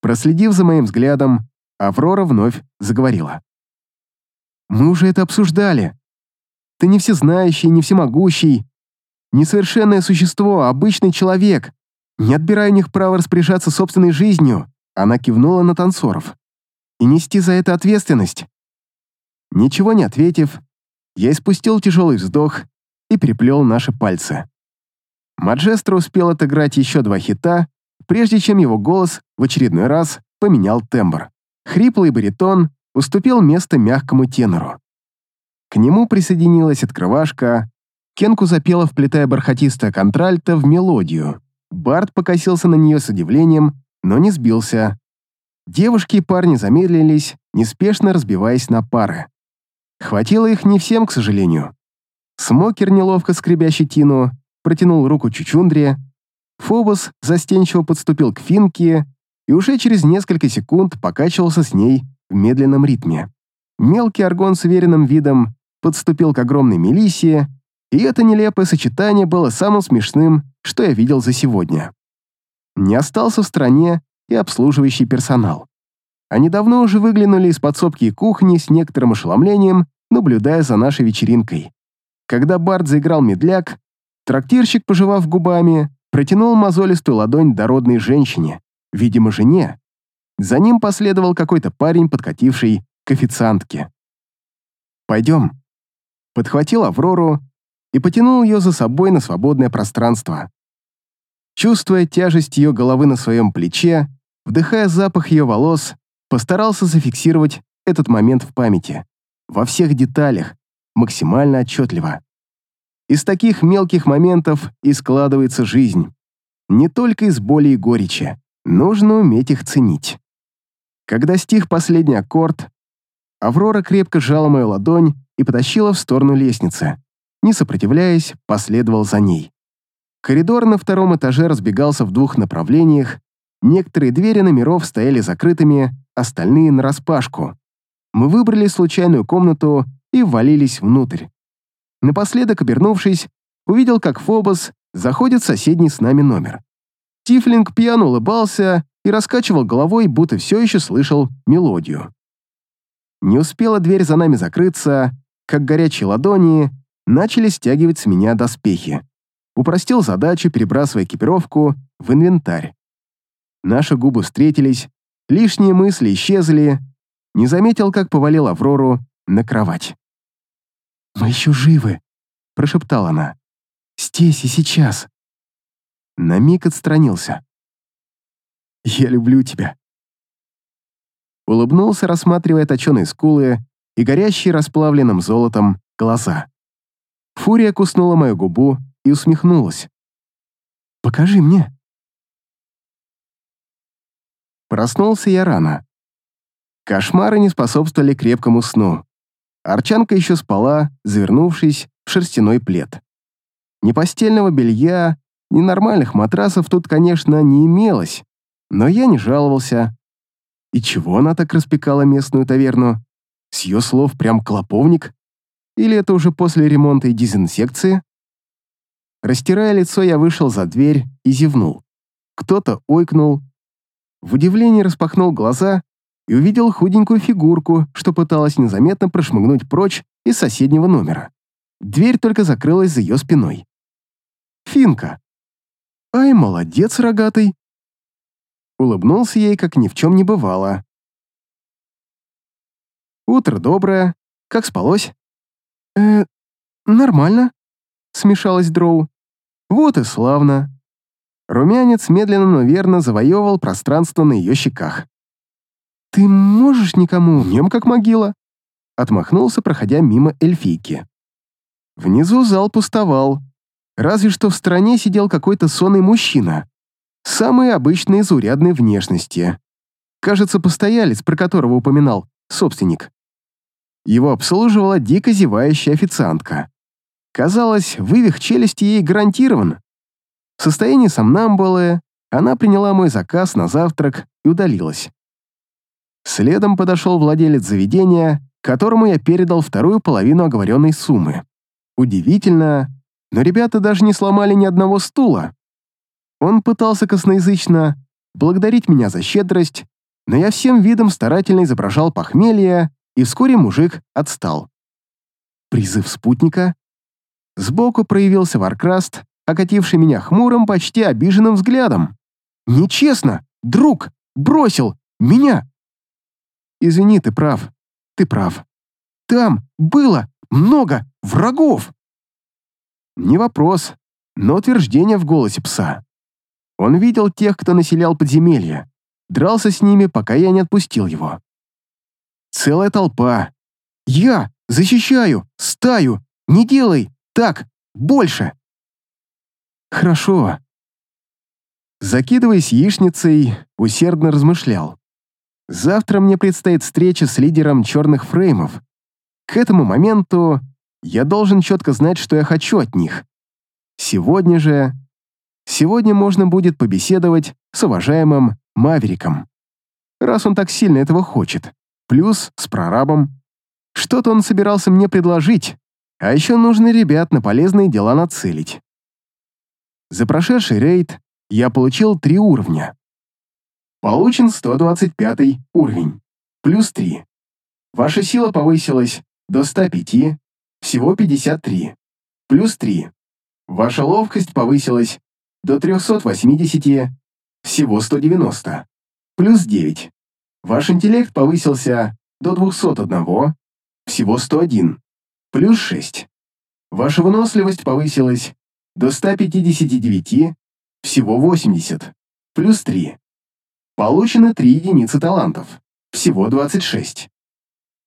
Speaker 1: Проследив за моим взглядом, Аврора вновь заговорила. «Мы уже это обсуждали. Ты не всезнающий, не всемогущий, несовершенное существо, обычный человек. Не отбирай у них право распоряжаться собственной жизнью. Она кивнула на танцоров. «И нести за это ответственность». Ничего не ответив, я испустил тяжелый вздох и переплел наши пальцы. Маджестро успел отыграть еще два хита, прежде чем его голос в очередной раз поменял тембр. Хриплый баритон уступил место мягкому тенору. К нему присоединилась открывашка, Кенку запела, вплетая бархатистое контральто в мелодию. Барт покосился на нее с удивлением но не сбился. Девушки и парни замедлились, неспешно разбиваясь на пары. Хватило их не всем, к сожалению. Смокер, неловко скребя щетину, протянул руку Чучундре. Фобос застенчиво подступил к Финке и уже через несколько секунд покачивался с ней в медленном ритме. Мелкий аргон с уверенным видом подступил к огромной Мелиссии, и это нелепое сочетание было самым смешным, что я видел за сегодня не остался в стране и обслуживающий персонал. Они давно уже выглянули из подсобки и кухни с некоторым ошеломлением, наблюдая за нашей вечеринкой. Когда Барт заиграл медляк, трактирщик, пожевав губами, протянул мозолистую ладонь дородной женщине, видимо, жене. За ним последовал какой-то парень, подкативший к официантке. «Пойдем», подхватил Аврору и потянул ее за собой на свободное пространство. Чувствуя тяжесть ее головы на своем плече, вдыхая запах ее волос, постарался зафиксировать этот момент в памяти. Во всех деталях, максимально отчетливо. Из таких мелких моментов и складывается жизнь. Не только из боли и горечи. Нужно уметь их ценить. Когда стих последний аккорд, Аврора крепко сжала мою ладонь и потащила в сторону лестницы. Не сопротивляясь, последовал за ней. Коридор на втором этаже разбегался в двух направлениях, некоторые двери номеров стояли закрытыми, остальные нараспашку. Мы выбрали случайную комнату и ввалились внутрь. Напоследок, обернувшись, увидел, как Фобос заходит в соседний с нами номер. Тифлинг пьяно улыбался и раскачивал головой, будто все еще слышал мелодию. Не успела дверь за нами закрыться, как горячие ладони начали стягивать с меня доспехи. Упростил задачу, перебрасывая экипировку в инвентарь. Наши губы встретились, лишние мысли исчезли. Не заметил, как повалил Аврору на кровать. «Мы еще живы», — прошептала она. «Здесь и сейчас». На миг отстранился. «Я люблю тебя». Улыбнулся, рассматривая точеные скулы и горящие расплавленным золотом глаза. Фурия куснула мою губу и усмехнулась. «Покажи мне». Проснулся я рано. Кошмары не способствовали крепкому сну. Арчанка еще спала, завернувшись в шерстяной плед. Ни постельного белья, ни нормальных матрасов тут, конечно, не имелось, но я не жаловался. И чего она так распекала местную таверну? С ее слов прям клоповник? Или это уже после ремонта и дезинсекции? Растирая лицо, я вышел за дверь и зевнул. Кто-то ойкнул. В удивлении распахнул глаза и увидел худенькую фигурку, что пыталась незаметно прошмыгнуть прочь из соседнего номера. Дверь только закрылась за ее спиной. Финка. Ай, молодец, рогатый. Улыбнулся ей, как ни в чем не бывало. Утро доброе. Как спалось? Э, нормально. Смешалась Дроу. Вот и славно. Румянец медленно, но верно завоевывал пространство на ее щеках. «Ты можешь никому, нем как могила?» Отмахнулся, проходя мимо эльфийки. Внизу зал пустовал. Разве что в стороне сидел какой-то сонный мужчина. Самый обычной заурядной внешности. Кажется, постоялец, про которого упоминал собственник. Его обслуживала дико зевающая официантка. Казалось, вывих челюсти ей гарантирован. В состоянии сомнамбулы она приняла мой заказ на завтрак и удалилась. Следом подошел владелец заведения, которому я передал вторую половину оговоренной суммы. Удивительно, но ребята даже не сломали ни одного стула. Он пытался косноязычно благодарить меня за щедрость, но я всем видом старательно изображал похмелье, и вскоре мужик отстал. Призыв спутника. Сбоку проявился Варкраст, окативший меня хмурым, почти обиженным взглядом. «Нечестно! Друг! Бросил! Меня!» Извини, ты прав. Ты прав. Там было много врагов. Не вопрос, но утверждение в голосе пса. Он видел тех, кто населял подземелье, дрался с ними, пока я не отпустил его. Целая толпа. Я защищаю стаю. Не делай так больше. Хорошо. Закидываясь яичницей, усердно размышлял. Завтра мне предстоит встреча с лидером черных фреймов. К этому моменту я должен четко знать, что я хочу от них. Сегодня же... Сегодня можно будет побеседовать с уважаемым Мавериком. Раз он так сильно этого хочет. Плюс с прорабом. Что-то он собирался мне предложить. А еще нужно ребят на полезные дела нацелить. За прошедший рейд я получил три уровня. Получен 125 уровень. Плюс 3. Ваша сила повысилась до 105, всего 53. Плюс 3. Ваша ловкость повысилась до 380, всего 190. Плюс 9. Ваш интеллект повысился до 201, всего 101. Плюс 6. Ваша выносливость повысилась до 159, всего 80. Плюс 3. Получено 3 единицы талантов, всего 26.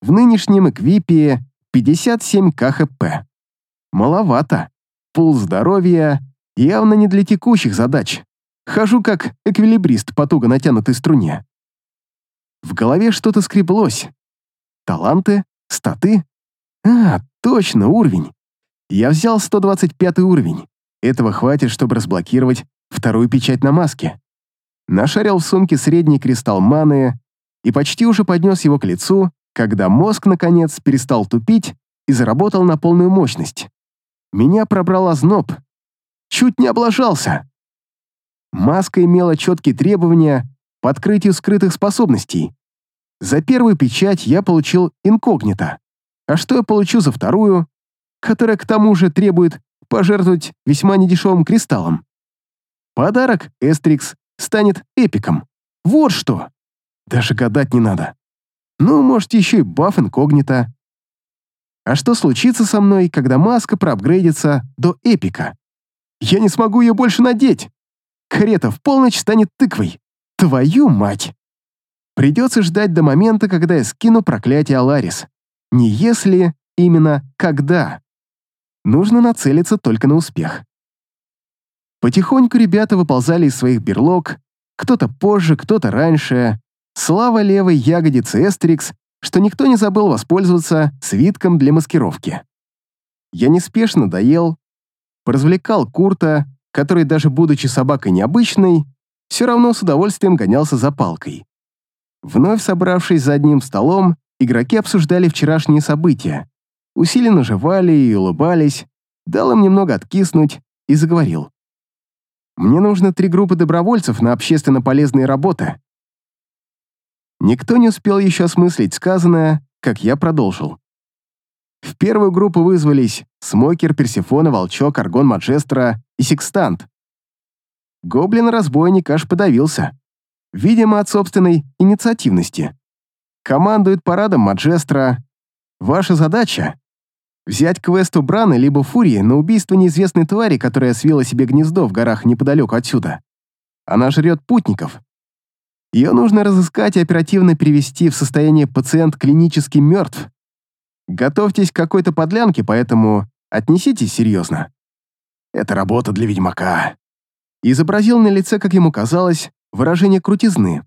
Speaker 1: В нынешнем эквипе 57 КХП. Маловато. Пул здоровья явно не для текущих задач. Хожу как эквилибрист по туго натянутой струне. В голове что-то скреблось. Таланты? Статы? А, точно, уровень. Я взял 125 уровень. Этого хватит, чтобы разблокировать вторую печать на маске нашарил в сумке средний кристалл маны и почти уже поднес его к лицу, когда мозг, наконец, перестал тупить и заработал на полную мощность. Меня пробрал озноб. Чуть не облажался. Маска имела четкие требования по открытию скрытых способностей. За первую печать я получил инкогнито. А что я получу за вторую, которая к тому же требует пожертвовать весьма недешевым кристаллом? Подарок Эстрикс станет эпиком. Вот что! Даже гадать не надо. Ну, может, еще и баф инкогнито. А что случится со мной, когда маска проапгрейдится до эпика? Я не смогу ее больше надеть. Карета в полночь станет тыквой. Твою мать! Придется ждать до момента, когда я скину проклятие Аларис. Не если, именно когда. Нужно нацелиться только на успех. Потихоньку ребята выползали из своих берлог, кто-то позже, кто-то раньше. Слава левой ягодицы Эстерикс, что никто не забыл воспользоваться свитком для маскировки. Я неспешно доел, поразвлекал Курта, который, даже будучи собакой необычной, все равно с удовольствием гонялся за палкой. Вновь собравшись за одним столом, игроки обсуждали вчерашние события, усиленно жевали и улыбались, дал им немного откиснуть и заговорил. «Мне нужно три группы добровольцев на общественно полезные работы». Никто не успел еще осмыслить сказанное, как я продолжил. В первую группу вызвались Смокер, Персифона, Волчок, Аргон Маджестра и Секстант. Гоблин-разбойник аж подавился. Видимо, от собственной инициативности. Командует парадом Маджестра. Ваша задача — взять квест у Браны либо Фурии на убийство неизвестной твари, которая свила себе гнездо в горах неподалеку отсюда. Она жрет путников. Ее нужно разыскать и оперативно перевести в состояние пациент клинически мертв. Готовьтесь к какой-то подлянке, поэтому отнеситесь серьезно. Это работа для ведьмака. Изобразил на лице, как ему казалось, выражение крутизны.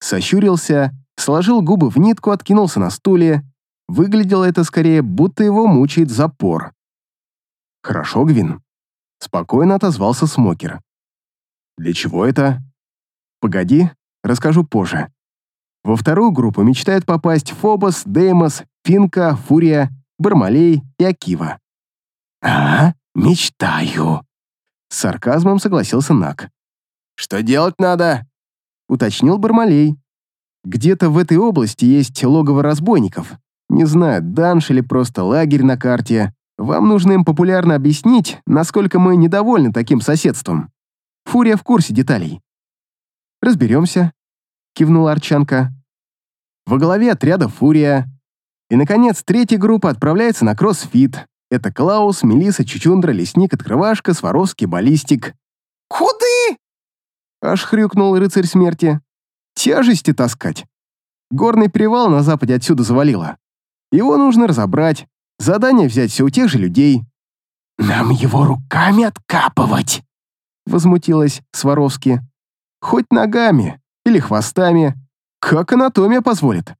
Speaker 1: Сощурился, сложил губы в нитку, откинулся на стуле. Выглядело это скорее, будто его мучает запор. «Хорошо, Гвин», — спокойно отозвался Смокер. «Для чего это?» «Погоди, расскажу позже. Во вторую группу мечтают попасть Фобос, Деймос, Финка, Фурия, Бармалей и Акива.
Speaker 3: «А, мечтаю», —
Speaker 1: с сарказмом согласился Нак.
Speaker 4: Что делать надо?
Speaker 1: Уточнил Бармалей. Где-то в этой области есть логово разбойников. Не знаю, данж или просто лагерь на карте. Вам нужно им популярно объяснить, насколько мы недовольны таким соседством. Фурия в курсе деталей. Разберемся, кивнула Арчанка. Во главе отряда Фурия. И, наконец, третья группа отправляется на кроссфит. Это Клаус, Мелиса, Чучундра, Лесник, Открывашка, Сваровский, Баллистик.
Speaker 4: Худы!
Speaker 1: Аж хрюкнул рыцарь смерти. Тяжести таскать. Горный перевал на западе отсюда завалило. Его нужно разобрать, задание взять все у тех же людей.
Speaker 3: «Нам его руками откапывать!»
Speaker 1: Возмутилась Сваровски. Хоть ногами или хвостами, как анатомия позволит.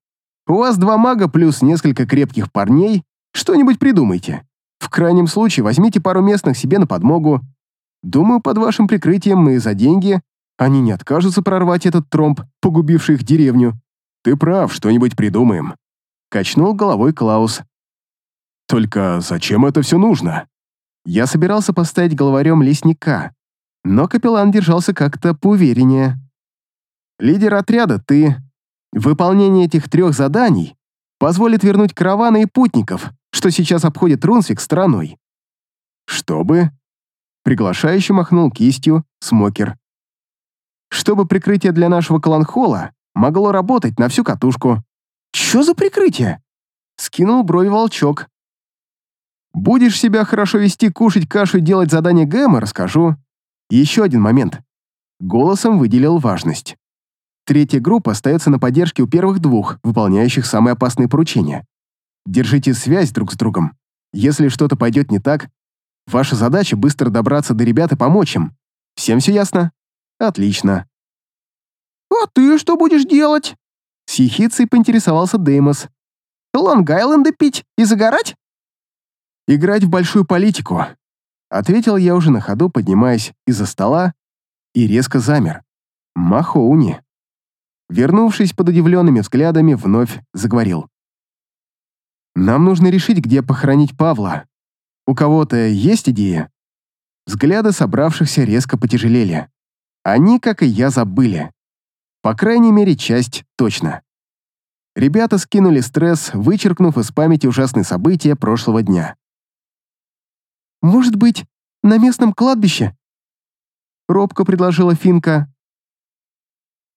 Speaker 1: У вас два мага плюс несколько крепких парней, что-нибудь придумайте. В крайнем случае возьмите пару местных себе на подмогу. Думаю, под вашим прикрытием и за деньги они не откажутся прорвать этот тромб, погубивший их деревню. Ты прав, что-нибудь придумаем. Качнул головой Клаус. Только зачем это все нужно? Я собирался поставить главарем лесника, но капеллан держался как-то поувереннее. Лидер отряда ты. Выполнение этих трех заданий позволит вернуть караваны и путников, что сейчас обходит Рунсвик стороной. Чтобы... Приглашающе махнул кистью Смокер. Чтобы прикрытие для нашего кланхола могло работать на всю катушку. Чё за прикрытие? Скинул брови волчок. Будешь себя хорошо вести, кушать кашу и делать задание Гэма, расскажу. Еще один момент. Голосом выделил важность. Третья группа остается на поддержке у первых двух, выполняющих самые опасные поручения. Держите связь друг с другом. Если что-то пойдет не так, ваша задача быстро добраться до ребят и помочь им. Всем все ясно? Отлично.
Speaker 4: А ты что будешь делать?
Speaker 1: С ехицей поинтересовался Деймос.
Speaker 4: Лонг-Айленды пить и загорать?
Speaker 1: Играть в большую политику. Ответил я уже на ходу, поднимаясь из-за стола, и резко замер. Махоуни. Вернувшись под удивленными взглядами, вновь заговорил. «Нам нужно решить, где похоронить Павла. У кого-то есть идея?» Взгляды собравшихся резко потяжелели. Они, как и я, забыли. По крайней мере, часть точно. Ребята скинули стресс, вычеркнув из памяти ужасные события прошлого дня. «Может быть, на местном кладбище?» Робко предложила Финка.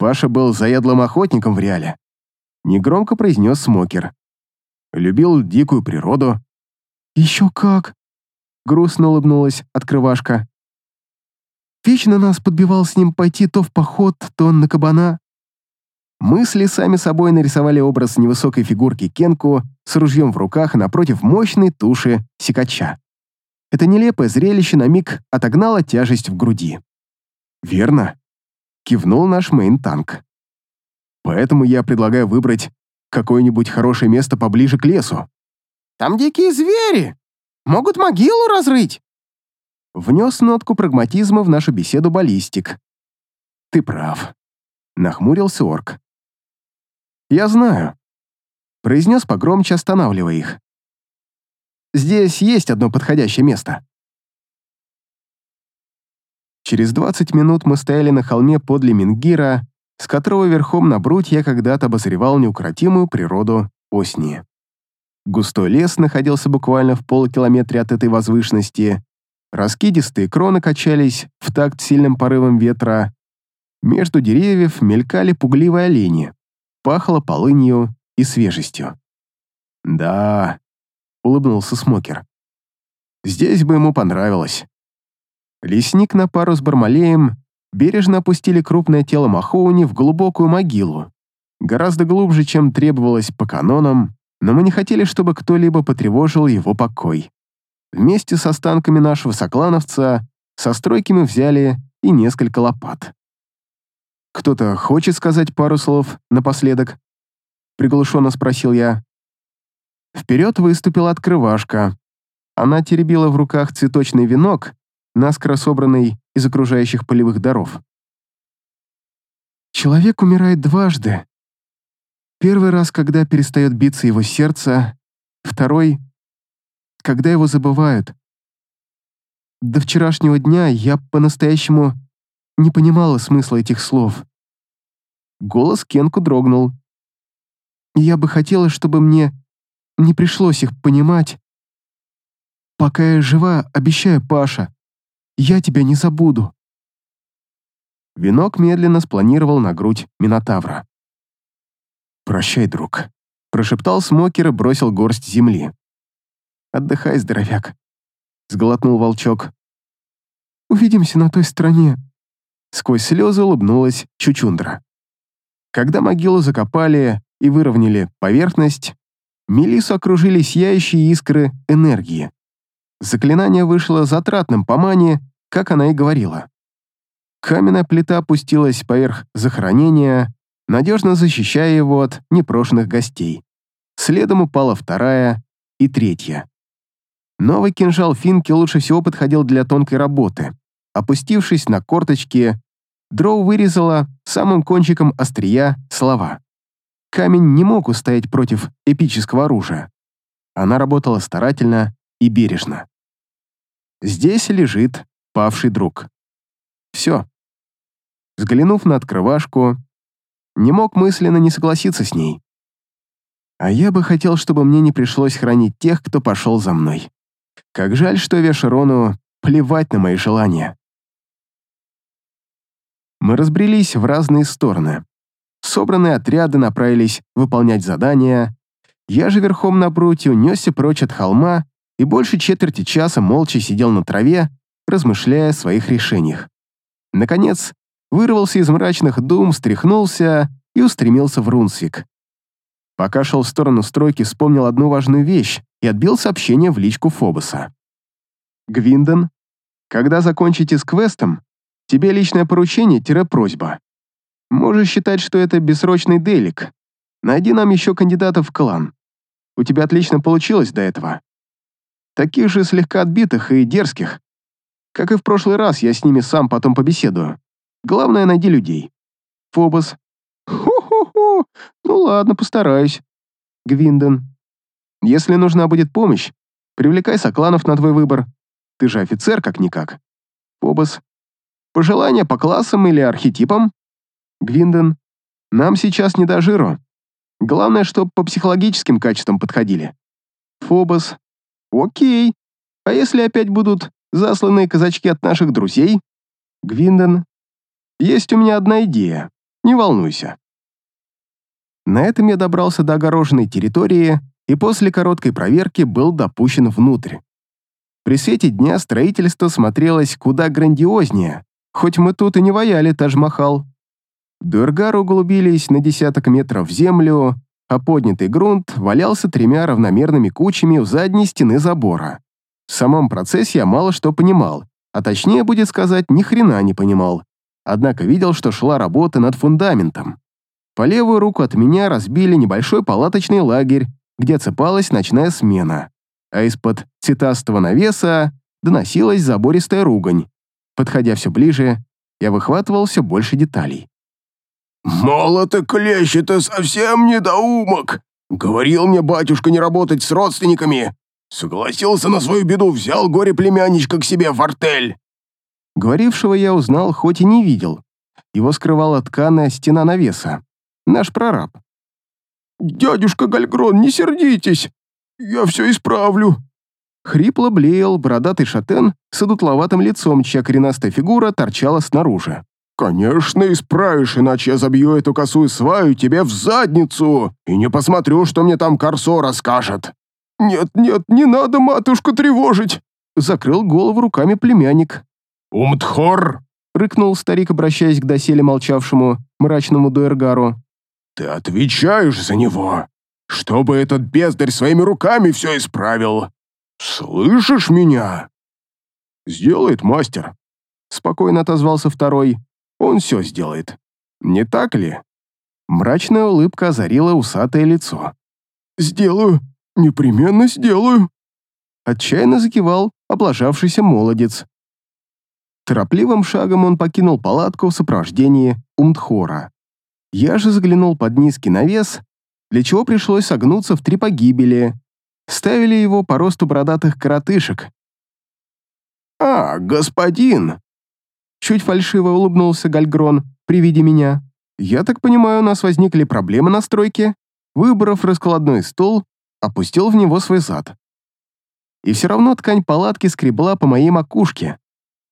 Speaker 1: Паша был заядлым охотником в реале. Негромко произнес Смокер. Любил дикую природу. «Еще как!» Грустно улыбнулась открывашка. Вечно нас подбивал с ним пойти то в поход, то на кабана. Мысли сами собой нарисовали образ невысокой фигурки Кенку с ружьем в руках напротив мощной туши сикача. Это нелепое зрелище на миг отогнало тяжесть в груди. «Верно», — кивнул наш мейн-танк. «Поэтому я предлагаю выбрать какое-нибудь хорошее место поближе к лесу».
Speaker 4: Там дикие звери. Могут могилу разрыть.
Speaker 1: Внес нотку прагматизма в нашу беседу баллистик. «Ты прав», — нахмурился орк. «Я знаю», — произнес погромче, останавливая их. «Здесь есть одно подходящее место». Через 20 минут мы стояли на холме подле Мингира, с которого верхом на бруть я когда-то обозревал неукротимую природу осни. Густой лес находился буквально в полукилометре от этой возвышенности. Раскидистые кроны качались в такт сильным порывом ветра. Между деревьев мелькали пугливые олени. Пахло полынью и свежестью. «Да», — улыбнулся Смокер. «Здесь бы ему понравилось». Лесник на пару с Бармалеем бережно опустили крупное тело Махоуни в глубокую могилу, гораздо глубже, чем требовалось по канонам, но мы не хотели, чтобы кто-либо потревожил его покой. Вместе с останками нашего соклановца со стройки мы взяли и несколько лопат. «Кто-то хочет сказать пару слов напоследок?» — приглушенно спросил я. Вперед выступила открывашка. Она теребила в руках цветочный венок, наскоро собранный из окружающих полевых даров. «Человек умирает дважды», Первый раз, когда перестает биться его сердце, второй — когда его забывают. До вчерашнего дня я по-настоящему не понимала смысла этих слов. Голос Кенку дрогнул. Я бы хотела, чтобы мне не пришлось их понимать. Пока я жива, обещаю, Паша, я тебя не забуду. Венок медленно спланировал на грудь Минотавра. «Прощай, друг», — прошептал Смокер и бросил горсть земли. «Отдыхай, здоровяк», — сглотнул волчок. «Увидимся на той стороне», — сквозь слезы улыбнулась Чучундра. Когда могилу закопали и выровняли поверхность, Мелису окружили сияющие искры энергии. Заклинание вышло затратным по мане, как она и говорила. Каменная плита опустилась поверх захоронения, надежно защищая его от непрошенных гостей. Следом упала вторая и третья. Новый кинжал Финки лучше всего подходил для тонкой работы. Опустившись на корточки, Дроу вырезала самым кончиком острия слова. Камень не мог устоять против эпического оружия. Она работала старательно и бережно. Здесь лежит павший друг. Все. Взглянув на открывашку, не мог мысленно не согласиться с ней. А я бы хотел, чтобы мне не пришлось хранить тех, кто пошел за мной. Как жаль, что Вешерону плевать на мои желания. Мы разбрелись в разные стороны. Собранные отряды направились выполнять задания. Я же верхом на бруте унесся прочь от холма и больше четверти часа молча сидел на траве, размышляя о своих решениях. Наконец, вырвался из мрачных дум, встряхнулся и устремился в Рунсвик. Пока шел в сторону стройки, вспомнил одну важную вещь и отбил сообщение в личку Фобоса. «Гвинден, когда закончите с квестом, тебе личное поручение-просьба. Можешь считать, что это бессрочный делик. Найди нам еще кандидатов в клан. У тебя отлично получилось до этого. Таких же слегка отбитых и дерзких. Как и в прошлый раз, я с ними сам потом побеседую. Главное, найди людей. Фобос. Ху-ху-ху. Ну ладно, постараюсь. Гвинден. Если нужна будет помощь, привлекай сокланов на твой выбор. Ты же офицер, как-никак. Фобос. Пожелания по классам или архетипам? Гвинден. Нам сейчас не до жиру. Главное, чтобы по психологическим качествам подходили. Фобос. Окей. А если опять будут засланные казачки от наших друзей? Гвинден. Есть у меня одна идея. Не волнуйся. На этом я добрался до огороженной территории и после короткой проверки был допущен внутрь. При свете дня строительство смотрелось куда грандиознее, хоть мы тут и не ваяли Тадж-Махал. Дуэргары углубились на десяток метров в землю, а поднятый грунт валялся тремя равномерными кучами у задней стены забора. В самом процессе я мало что понимал, а точнее будет сказать, ни хрена не понимал. Однако видел, что шла работа над фундаментом. По левую руку от меня разбили небольшой палаточный лагерь, где цепалась ночная смена, а из-под цветастого навеса доносилась забористая ругань. Подходя все ближе, я выхватывал все больше деталей.
Speaker 2: «Мало ты клещ, ты совсем недоумок! Говорил мне батюшка не работать с родственниками. Согласился на свою беду, взял горе-племянничка к себе в артель!»
Speaker 1: Говорившего я узнал, хоть и не видел. Его скрывала тканая стена навеса. Наш прораб.
Speaker 2: «Дядюшка Гальгрон, не сердитесь! Я все исправлю!»
Speaker 1: Хрипло блеял бородатый шатен с одутловатым лицом, чья коренастая фигура торчала снаружи.
Speaker 2: «Конечно, исправишь, иначе я забью эту косую сваю тебе в задницу и не посмотрю, что мне там Корсо расскажет». «Нет, нет, не надо матушку тревожить!»
Speaker 1: Закрыл голову руками племянник.
Speaker 2: «Умтхор!»
Speaker 1: — рыкнул старик, обращаясь к доселе молчавшему, мрачному дуэргару.
Speaker 2: «Ты отвечаешь за него, чтобы этот бездарь своими руками все исправил. Слышишь меня?»
Speaker 1: «Сделает мастер», — спокойно отозвался второй. «Он все сделает. Не так ли?» Мрачная улыбка озарила усатое лицо.
Speaker 2: «Сделаю, непременно сделаю», —
Speaker 1: отчаянно закивал облажавшийся молодец. Торопливым шагом он покинул палатку в сопровождении Умтхора. Я же заглянул под низкий навес, для чего пришлось согнуться в три погибели. Ставили его по росту бородатых коротышек.
Speaker 2: «А, господин!»
Speaker 1: Чуть фальшиво улыбнулся Гальгрон при виде меня. «Я так понимаю, у нас возникли проблемы на стройке?» Выбрав раскладной стол, опустил в него свой зад. И все равно ткань палатки скребла по моей макушке.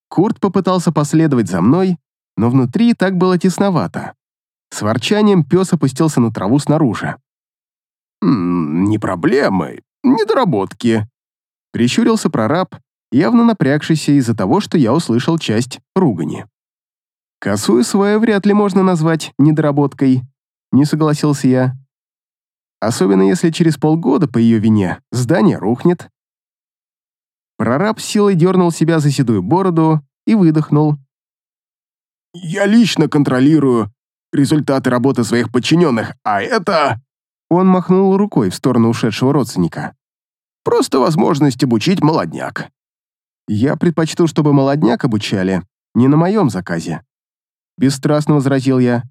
Speaker 1: Курт попытался последовать за мной, но внутри так было тесновато. С ворчанием пес опустился на траву снаружи.
Speaker 2: «М -м, «Не проблемы, недоработки», —
Speaker 1: прищурился прораб, явно напрягшийся из-за того, что я услышал часть ругани. «Косую свою вряд ли можно назвать недоработкой», — не согласился я. «Особенно если через полгода по ее вине здание рухнет». Прораб силой дернул себя за седую бороду и выдохнул.
Speaker 2: «Я лично контролирую результаты работы своих подчиненных, а это...»
Speaker 1: Он махнул рукой в сторону ушедшего родственника.
Speaker 2: «Просто возможность обучить молодняк».
Speaker 1: «Я предпочту, чтобы молодняк обучали, не на моем заказе». Бесстрастно возразил я.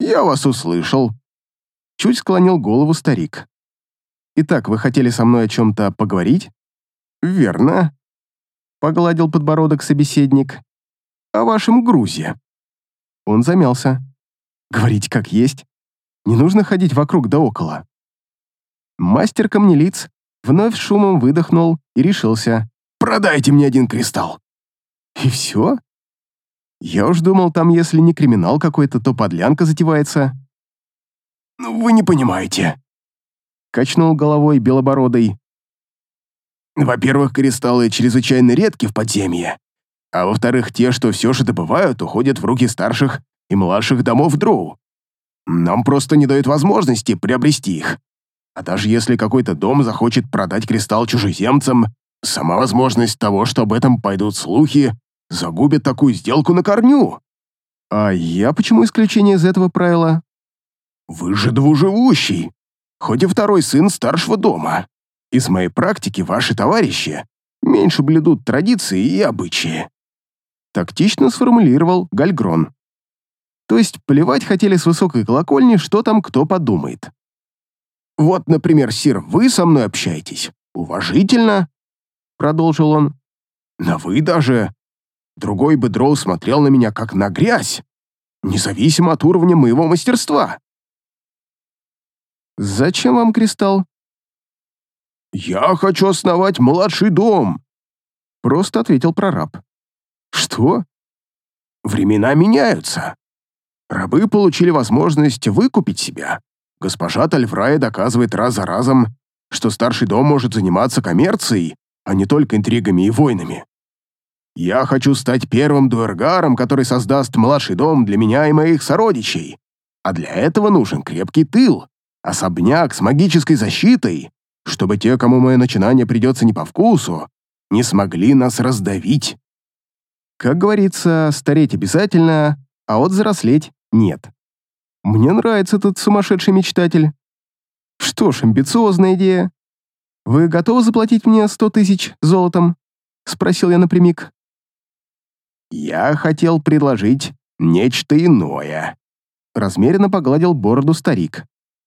Speaker 2: «Я вас услышал».
Speaker 1: Чуть склонил голову старик. «Итак, вы хотели со мной о чем-то поговорить?»
Speaker 2: «Верно», — погладил подбородок собеседник. «О вашем грузе».
Speaker 1: Он замялся. «Говорить как есть. Не нужно ходить вокруг да около». Мастер камнелиц вновь шумом выдохнул и решился.
Speaker 2: «Продайте мне один кристалл».
Speaker 1: «И все?» Я уж думал, там, если не криминал какой-то, то подлянка затевается.
Speaker 2: «Ну, вы не понимаете», —
Speaker 1: качнул головой белобородый.
Speaker 2: Во-первых, кристаллы чрезвычайно редки в подземье, а во-вторых, те, что все же добывают, уходят в руки старших и младших домов дроу. Нам просто не дают возможности приобрести их. А даже если какой-то дом захочет продать кристалл чужеземцам, сама возможность того, что об этом пойдут слухи, загубит такую сделку на корню.
Speaker 1: А я почему исключение из этого правила?
Speaker 2: Вы же двуживущий, хоть и второй сын старшего дома. Из моей практики ваши товарищи меньше блюдут традиции и обычаи.
Speaker 1: Тактично сформулировал Гальгрон. То есть плевать хотели с высокой колокольни, что там кто подумает.
Speaker 2: Вот, например, сир, вы со мной общаетесь. Уважительно, продолжил он. На вы даже. Другой бы дроу смотрел на меня как на грязь, независимо от уровня моего мастерства.
Speaker 1: «Зачем вам кристалл?»
Speaker 2: «Я хочу основать младший дом», — просто ответил прораб.
Speaker 1: «Что?»
Speaker 2: «Времена меняются. Рабы получили возможность выкупить себя. Госпожа Тальфрая доказывает раз за разом, что старший дом может заниматься коммерцией, а не только интригами и войнами.
Speaker 1: Я хочу стать первым дуэргаром, который создаст младший дом для меня и моих сородичей. А для этого нужен крепкий тыл, особняк с магической защитой, чтобы те, кому мое начинание придется не по вкусу, не смогли нас раздавить. Как говорится, стареть обязательно, а вот взрослеть нет. Мне нравится этот сумасшедший мечтатель. Что ж, амбициозная идея. Вы готовы заплатить мне сто тысяч золотом? Спросил я напрямик. Я хотел предложить нечто иное. Размеренно погладил бороду старик.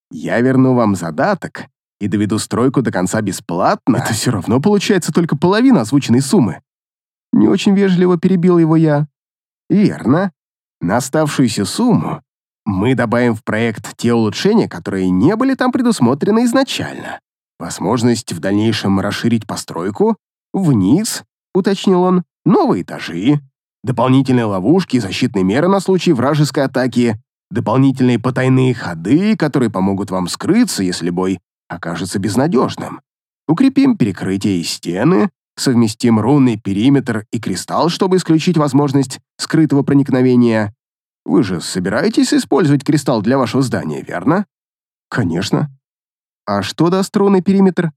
Speaker 1: Я верну вам задаток и доведу стройку до конца бесплатно. Это все равно получается только половина озвученной суммы. Не очень вежливо перебил его я. Верно. На оставшуюся сумму мы добавим в проект те улучшения, которые не были там предусмотрены изначально. Возможность в дальнейшем расширить постройку, вниз, уточнил он, новые этажи, дополнительные ловушки и защитные меры на случай вражеской атаки, дополнительные потайные ходы, которые помогут вам скрыться, если бой окажется безнадежным. Укрепим перекрытие и стены, совместим рунный периметр и кристалл, чтобы исключить возможность скрытого проникновения. Вы же собираетесь использовать кристалл для вашего здания, верно? Конечно. А что даст рунный периметр?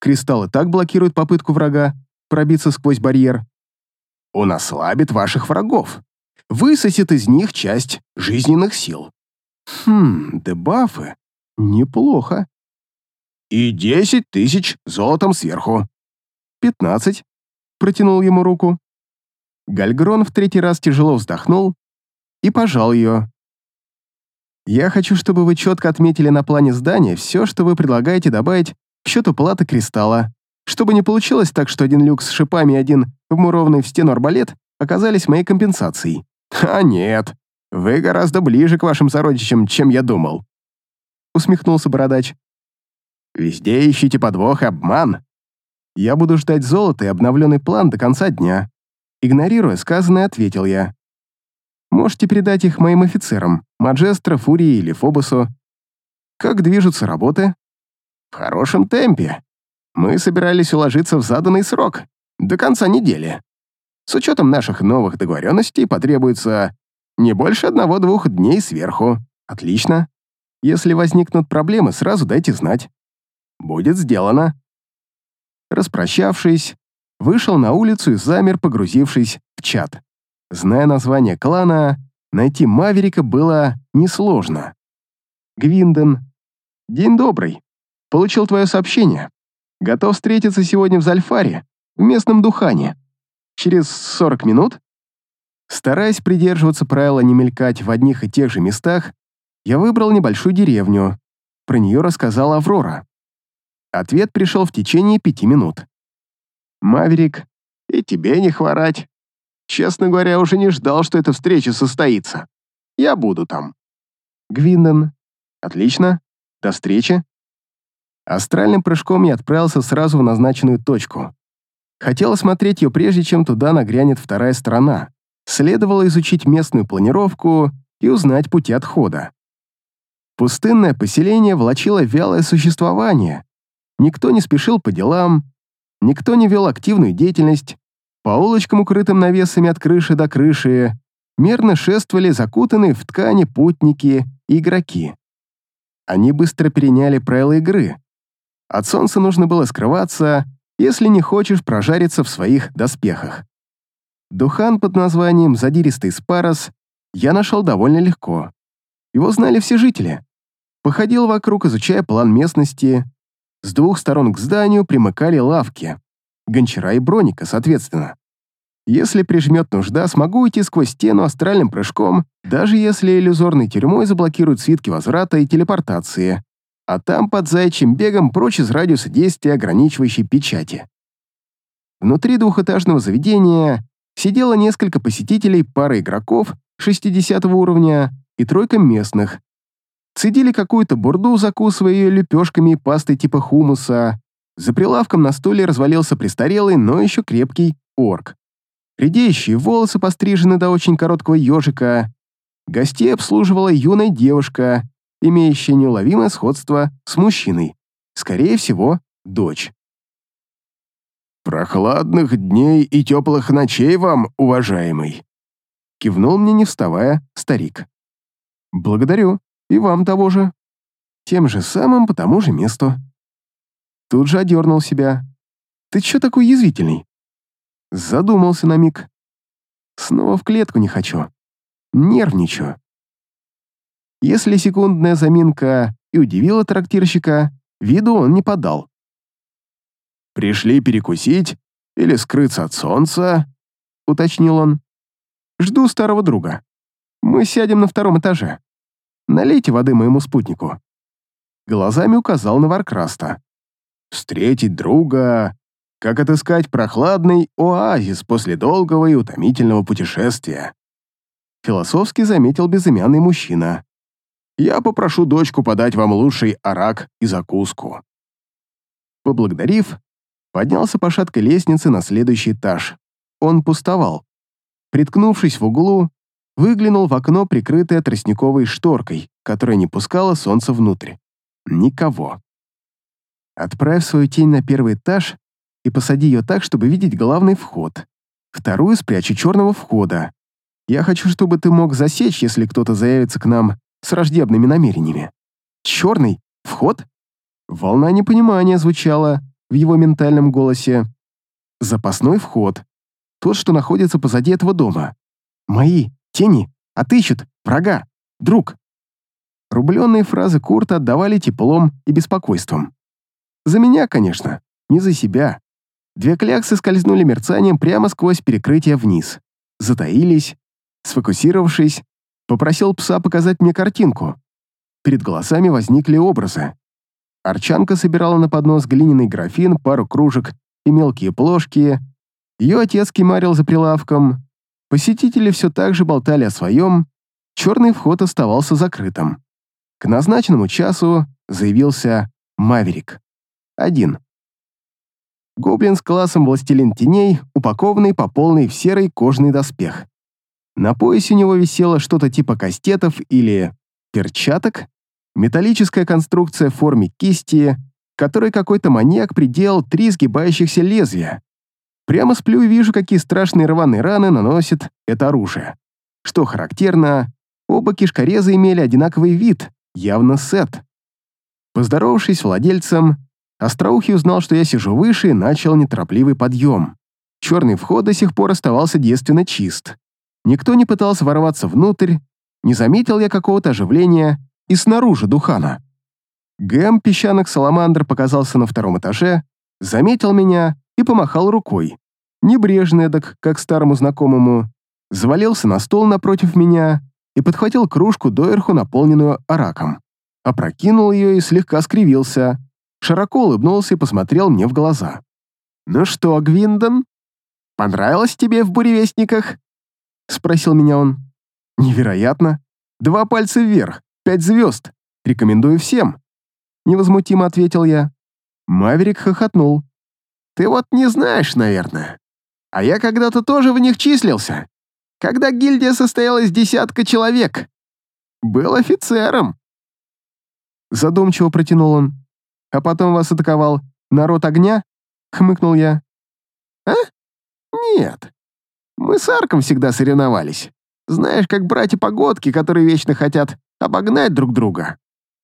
Speaker 1: Кристалл и так блокирует попытку врага пробиться сквозь барьер он ослабит ваших врагов, высосет из них часть жизненных сил. Хм, дебафы. Неплохо. И десять тысяч золотом сверху. Пятнадцать. Протянул ему руку. Гальгрон в третий раз тяжело вздохнул и пожал ее. Я хочу, чтобы вы четко отметили на плане здания все, что вы предлагаете добавить к счету платы кристалла, чтобы не получилось так, что один люк с шипами и один вмурованный в стену арбалет оказались моей компенсацией. А нет, вы гораздо ближе к вашим сородичам, чем я думал. Усмехнулся бородач. Везде ищите подвох и обман. Я буду ждать золота и обновленный план до конца дня. Игнорируя сказанное, ответил я. Можете передать их моим офицерам, Маджестро, Фурии или Фобосу. Как движутся работы? В хорошем темпе. Мы собирались уложиться в заданный срок, до конца недели. С учетом наших новых договоренностей потребуется не больше одного-двух дней сверху. Отлично. Если возникнут проблемы, сразу дайте знать. Будет сделано. Распрощавшись, вышел на улицу и замер, погрузившись в чат. Зная название клана, найти Маверика было несложно. Гвинден. День добрый. Получил твое сообщение. Готов встретиться сегодня в Зальфаре, в местном Духане. Через 40 минут? Стараясь придерживаться правила не мелькать в одних и тех же местах, я выбрал небольшую деревню. Про нее рассказала Аврора. Ответ пришел в течение пяти минут. «Маверик, и тебе не хворать. Честно говоря, уже не ждал, что эта встреча состоится. Я буду там». Гвинден. «Отлично. До встречи». Астральным прыжком я отправился сразу в назначенную точку. Хотел осмотреть ее прежде, чем туда нагрянет вторая сторона. Следовало изучить местную планировку и узнать пути отхода. Пустынное поселение влачило вялое существование. Никто не спешил по делам, никто не вел активную деятельность. По улочкам, укрытым навесами от крыши до крыши, мерно шествовали закутанные в ткани путники и игроки. Они быстро переняли правила игры, от солнца нужно было скрываться, если не хочешь прожариться в своих доспехах. Духан под названием «Задиристый спарос» я нашел довольно легко. Его знали все жители. Походил вокруг, изучая план местности. С двух сторон к зданию примыкали лавки. Гончара и броника, соответственно. Если прижмет нужда, смогу уйти сквозь стену астральным прыжком, даже если иллюзорной тюрьмой заблокируют свитки возврата и телепортации а там под заячьим бегом прочь из радиуса действия ограничивающей печати. Внутри двухэтажного заведения сидело несколько посетителей, пара игроков 60 уровня и тройка местных. Цедили какую-то бурду, закусывая ее лепешками и пастой типа хумуса. За прилавком на стуле развалился престарелый, но еще крепкий орк. Редеющие волосы пострижены до очень короткого ежика. Гостей обслуживала юная девушка, имеющая неуловимое сходство с мужчиной, скорее всего, дочь. «Прохладных дней и теплых ночей вам, уважаемый!» Кивнул мне, не вставая, старик. «Благодарю, и вам того же. Тем же самым по тому же месту». Тут же одернул себя. «Ты чё такой язвительный?» Задумался на миг. Снова в клетку не хочу. Нервничаю. Если секундная заминка и удивила трактирщика, виду он не подал. «Пришли перекусить или скрыться от солнца?» — уточнил он. «Жду старого друга. Мы сядем на втором этаже. Налейте воды моему спутнику». Глазами указал на Варкраста. «Встретить друга, как отыскать прохладный оазис после долгого и утомительного путешествия». Философски заметил безымянный мужчина. «Я попрошу дочку подать вам лучший арак и закуску». Поблагодарив, поднялся по шаткой лестнице на следующий этаж. Он пустовал. Приткнувшись в углу, выглянул в окно, прикрытое тростниковой шторкой, которая не пускала солнце внутрь. Никого. Отправь свою тень на первый этаж и посади ее так, чтобы видеть главный вход. Вторую спрячь у черного входа. Я хочу, чтобы ты мог засечь, если кто-то заявится к нам с враждебными намерениями. Черный вход? Волна непонимания звучала, в его ментальном голосе. Запасной вход. Тот, что находится позади этого дома. Мои тени отыщут врага, друг. Рубленные фразы Курта отдавали теплом и беспокойством. За меня, конечно, не за себя. Две кляксы скользнули мерцанием прямо сквозь перекрытие вниз. Затаились. Сфокусировавшись, попросил пса показать мне картинку. Перед глазами возникли образы. Арчанка собирала на поднос глиняный графин, пару кружек и мелкие плошки. Ее отец кемарил за прилавком. Посетители все так же болтали о своем. Черный вход оставался закрытым. К назначенному часу заявился Маверик. Один. Гоблин с классом «Властелин теней», упакованный по полной в серый кожаный доспех. На поясе у него висело что-то типа кастетов или перчаток, Металлическая конструкция в форме кисти, которой какой-то маньяк приделал три сгибающихся лезвия. Прямо сплю и вижу, какие страшные рваные раны наносит это оружие. Что характерно, оба кишкореза имели одинаковый вид, явно сет. Поздоровавшись владельцем, Остроухий узнал, что я сижу выше и начал неторопливый подъем. Черный вход до сих пор оставался девственно чист. Никто не пытался ворваться внутрь, не заметил я какого-то оживления и снаружи Духана. Гэм, песчаных саламандр, показался на втором этаже, заметил меня и помахал рукой. Небрежно эдак, как старому знакомому, завалился на стол напротив меня и подхватил кружку доверху, наполненную араком. Опрокинул ее и слегка скривился, широко улыбнулся и посмотрел мне в глаза. «Ну что, Гвиндон, понравилось тебе в буревестниках?» — спросил меня он. «Невероятно. Два пальца вверх. Пять звезд. Рекомендую всем. Невозмутимо ответил я. Маверик хохотнул. Ты вот не знаешь, наверное. А я когда-то тоже в них числился. Когда гильдия состояла из десятка человек. Был офицером. Задумчиво протянул он. А потом вас атаковал народ огня? Хмыкнул я. А? Нет. Мы с Арком всегда соревновались. Знаешь, как братья-погодки, которые вечно хотят обогнать друг друга.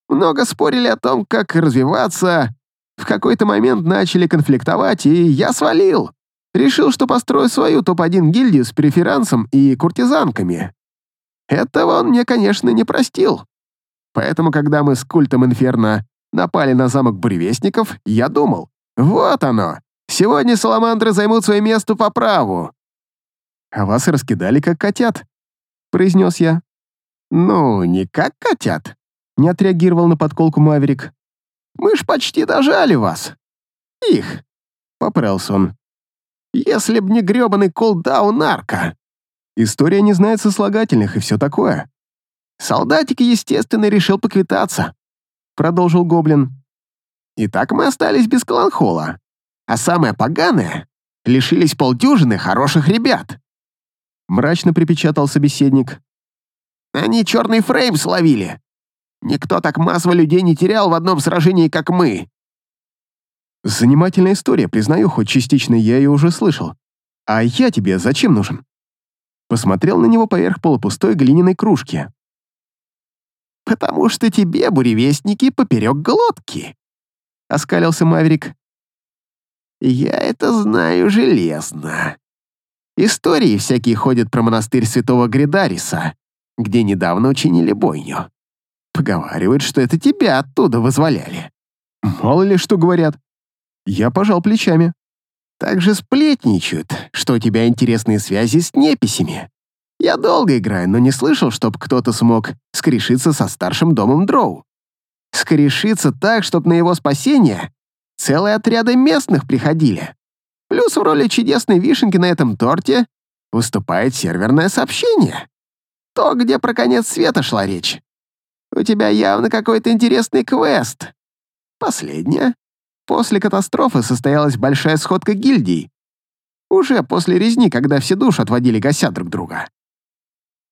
Speaker 1: Много спорили о том, как развиваться. В какой-то момент начали конфликтовать, и я свалил. Решил, что построю свою топ-1 гильдию с преферансом и куртизанками. Этого он мне, конечно, не простил. Поэтому, когда мы с культом Инферно напали на замок буревестников, я думал, вот оно, сегодня саламандры займут свое место по праву. «А вас раскидали, как котят», — произнес я. «Ну, не как котят», — не отреагировал на подколку Маверик. «Мы ж почти дожали вас». «Их», — поправился он. «Если б не грёбаный колдаун нарко». История не знает сослагательных и все такое. Солдатик, естественно, решил поквитаться, продолжил Гоблин. И так мы остались без Кланхола. А самое поганое — лишились полдюжины хороших ребят. Мрачно припечатал собеседник. Они черный фрейм словили. Никто так массово людей не терял в одном сражении, как мы. Занимательная история, признаю, хоть частично я ее уже слышал. А я тебе зачем нужен? Посмотрел на него поверх полупустой глиняной кружки.
Speaker 3: «Потому что тебе, буревестники, поперек глотки», — оскалился Маверик. «Я это знаю железно. Истории всякие ходят про монастырь святого Гридариса, где недавно учинили бойню. Поговаривают, что это тебя оттуда вызволяли».
Speaker 1: Мало ли что говорят. Я пожал плечами.
Speaker 3: Также сплетничают, что у тебя интересные связи с неписями. Я долго играю, но не слышал, чтоб кто-то смог скрешиться со старшим домом Дроу. Скрешиться так, чтоб на его спасение целые отряды местных приходили. Плюс в роли чудесной вишенки на этом торте выступает серверное сообщение. То, где про конец света шла речь. У тебя явно какой-то интересный квест. Последнее. После катастрофы состоялась большая сходка гильдий. Уже после резни, когда все души отводили гася друг друга.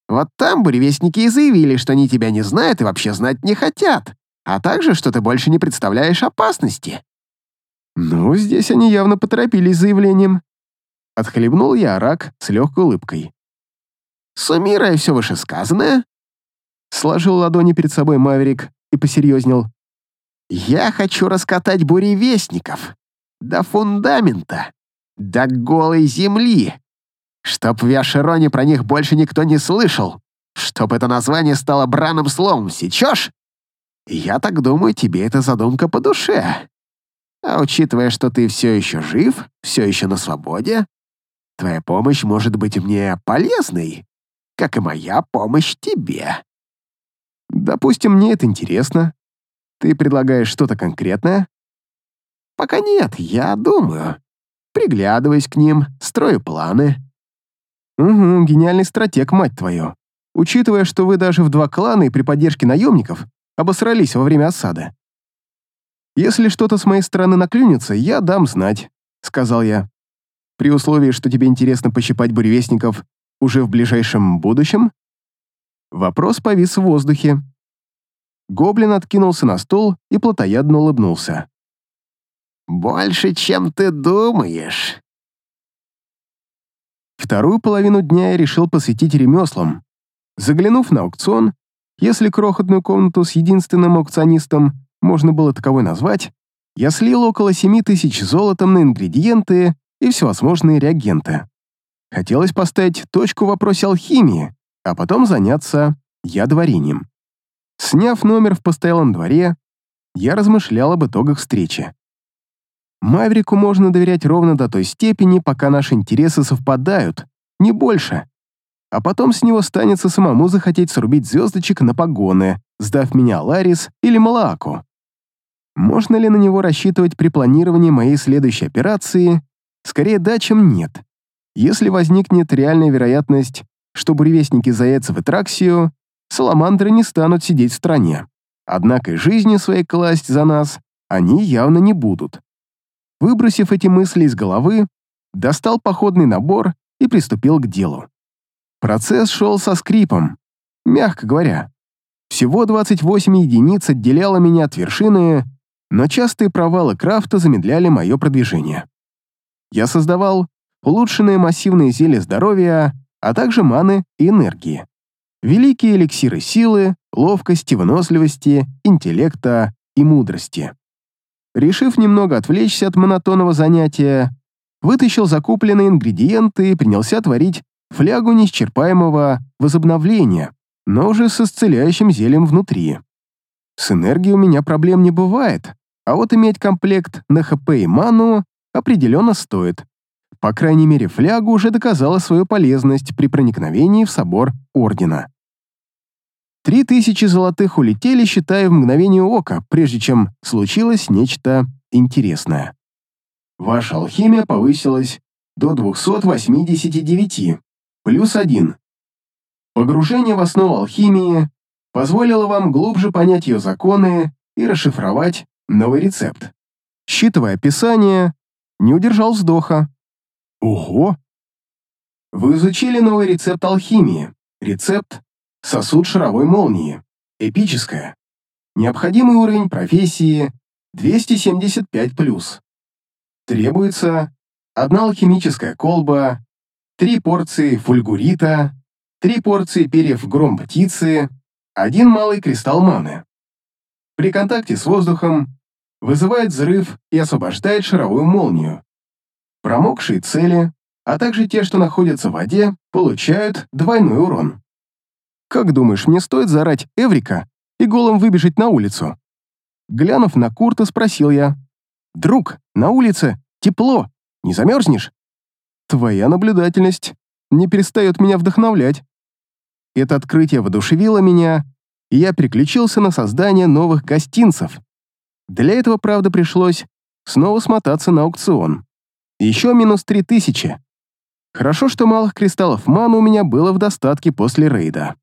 Speaker 3: Вот там буревестники и заявили, что они тебя не знают и вообще знать не хотят, а также, что ты больше не представляешь опасности.
Speaker 1: Ну, здесь они явно поторопились заявлением. Отхлебнул я рак с легкой улыбкой.
Speaker 3: Суммируя все вышесказанное,
Speaker 1: сложил ладони перед собой Маверик и посерьезнел.
Speaker 3: Я хочу раскатать буревестников до фундамента, до голой земли, чтоб в Яшероне про них больше никто не слышал, чтоб это название стало бранным словом, сечешь? Я так думаю, тебе эта задумка по душе. А учитывая, что ты все еще жив, все еще на свободе, твоя помощь может быть мне полезной, как и моя помощь тебе.
Speaker 1: Допустим, мне это интересно. Ты предлагаешь что-то конкретное?
Speaker 3: Пока нет, я думаю. Приглядываюсь к ним, строю планы.
Speaker 1: Угу, гениальный стратег, мать твою. Учитывая, что вы даже в два клана и при поддержке наемников обосрались во время осады. Если что-то с моей стороны наклюнется, я дам знать, сказал я. При условии, что тебе интересно пощипать буревестников уже в ближайшем будущем? Вопрос повис в воздухе. Гоблин откинулся на стол и плотоядно улыбнулся.
Speaker 3: «Больше, чем ты думаешь.
Speaker 1: Вторую половину дня я решил посвятить ремеслам. Заглянув на аукцион, если крохотную комнату с единственным аукционистом можно было таковой назвать, я слил около 7 тысяч золотом на ингредиенты и всевозможные реагенты. Хотелось поставить точку в вопросе алхимии, а потом заняться ядоварением. Сняв номер в постоялом дворе, я размышлял об итогах встречи. Маврику можно доверять ровно до той степени, пока наши интересы совпадают, не больше. А потом с него станется самому захотеть срубить звездочек на погоны, сдав меня Ларис или Малааку. Можно ли на него рассчитывать при планировании моей следующей операции? Скорее да, чем нет. Если возникнет реальная вероятность, что буревестники заедутся в Этраксию, саламандры не станут сидеть в стране. Однако и жизни своей класть за нас они явно не будут. Выбросив эти мысли из головы, достал походный набор и приступил к делу. Процесс шел со скрипом, мягко говоря. Всего 28 единиц отделяло меня от вершины, но частые провалы крафта замедляли мое продвижение. Я создавал улучшенные массивные зелья здоровья, а также маны и энергии. Великие эликсиры силы, ловкости, выносливости, интеллекта и мудрости. Решив немного отвлечься от монотонного занятия, вытащил закупленные ингредиенты и принялся творить флягу неисчерпаемого возобновления, но уже с исцеляющим зельем внутри. С энергией у меня проблем не бывает, а вот иметь комплект на ХП и ману определенно стоит. По крайней мере, флягу уже доказала свою полезность при проникновении в собор Ордена. Три тысячи золотых улетели, считая в мгновение ока, прежде чем случилось нечто интересное. Ваша алхимия повысилась до 289, плюс один. Погружение в основу алхимии позволило вам глубже понять ее законы и расшифровать новый рецепт. Считывая описание, не удержал вздоха. Ого! Вы изучили новый рецепт алхимии. Рецепт Сосуд шаровой молнии. Эпическая. Необходимый уровень профессии 275+. Требуется одна алхимическая колба, три порции фульгурита, три порции перьев гром птицы, один малый кристалл маны. При контакте с воздухом вызывает взрыв и освобождает шаровую молнию. Промокшие цели, а также те, что находятся в воде, получают двойной урон. Как думаешь, мне стоит заорать «Эврика» и голым выбежать на улицу? Глянув на Курта, спросил я. «Друг, на улице тепло, не замерзнешь?» Твоя наблюдательность не перестает меня вдохновлять. Это открытие воодушевило меня, и я переключился на создание новых гостинцев. Для этого, правда, пришлось снова смотаться на аукцион. Еще минус три тысячи. Хорошо, что малых кристаллов маны у меня было в достатке после рейда.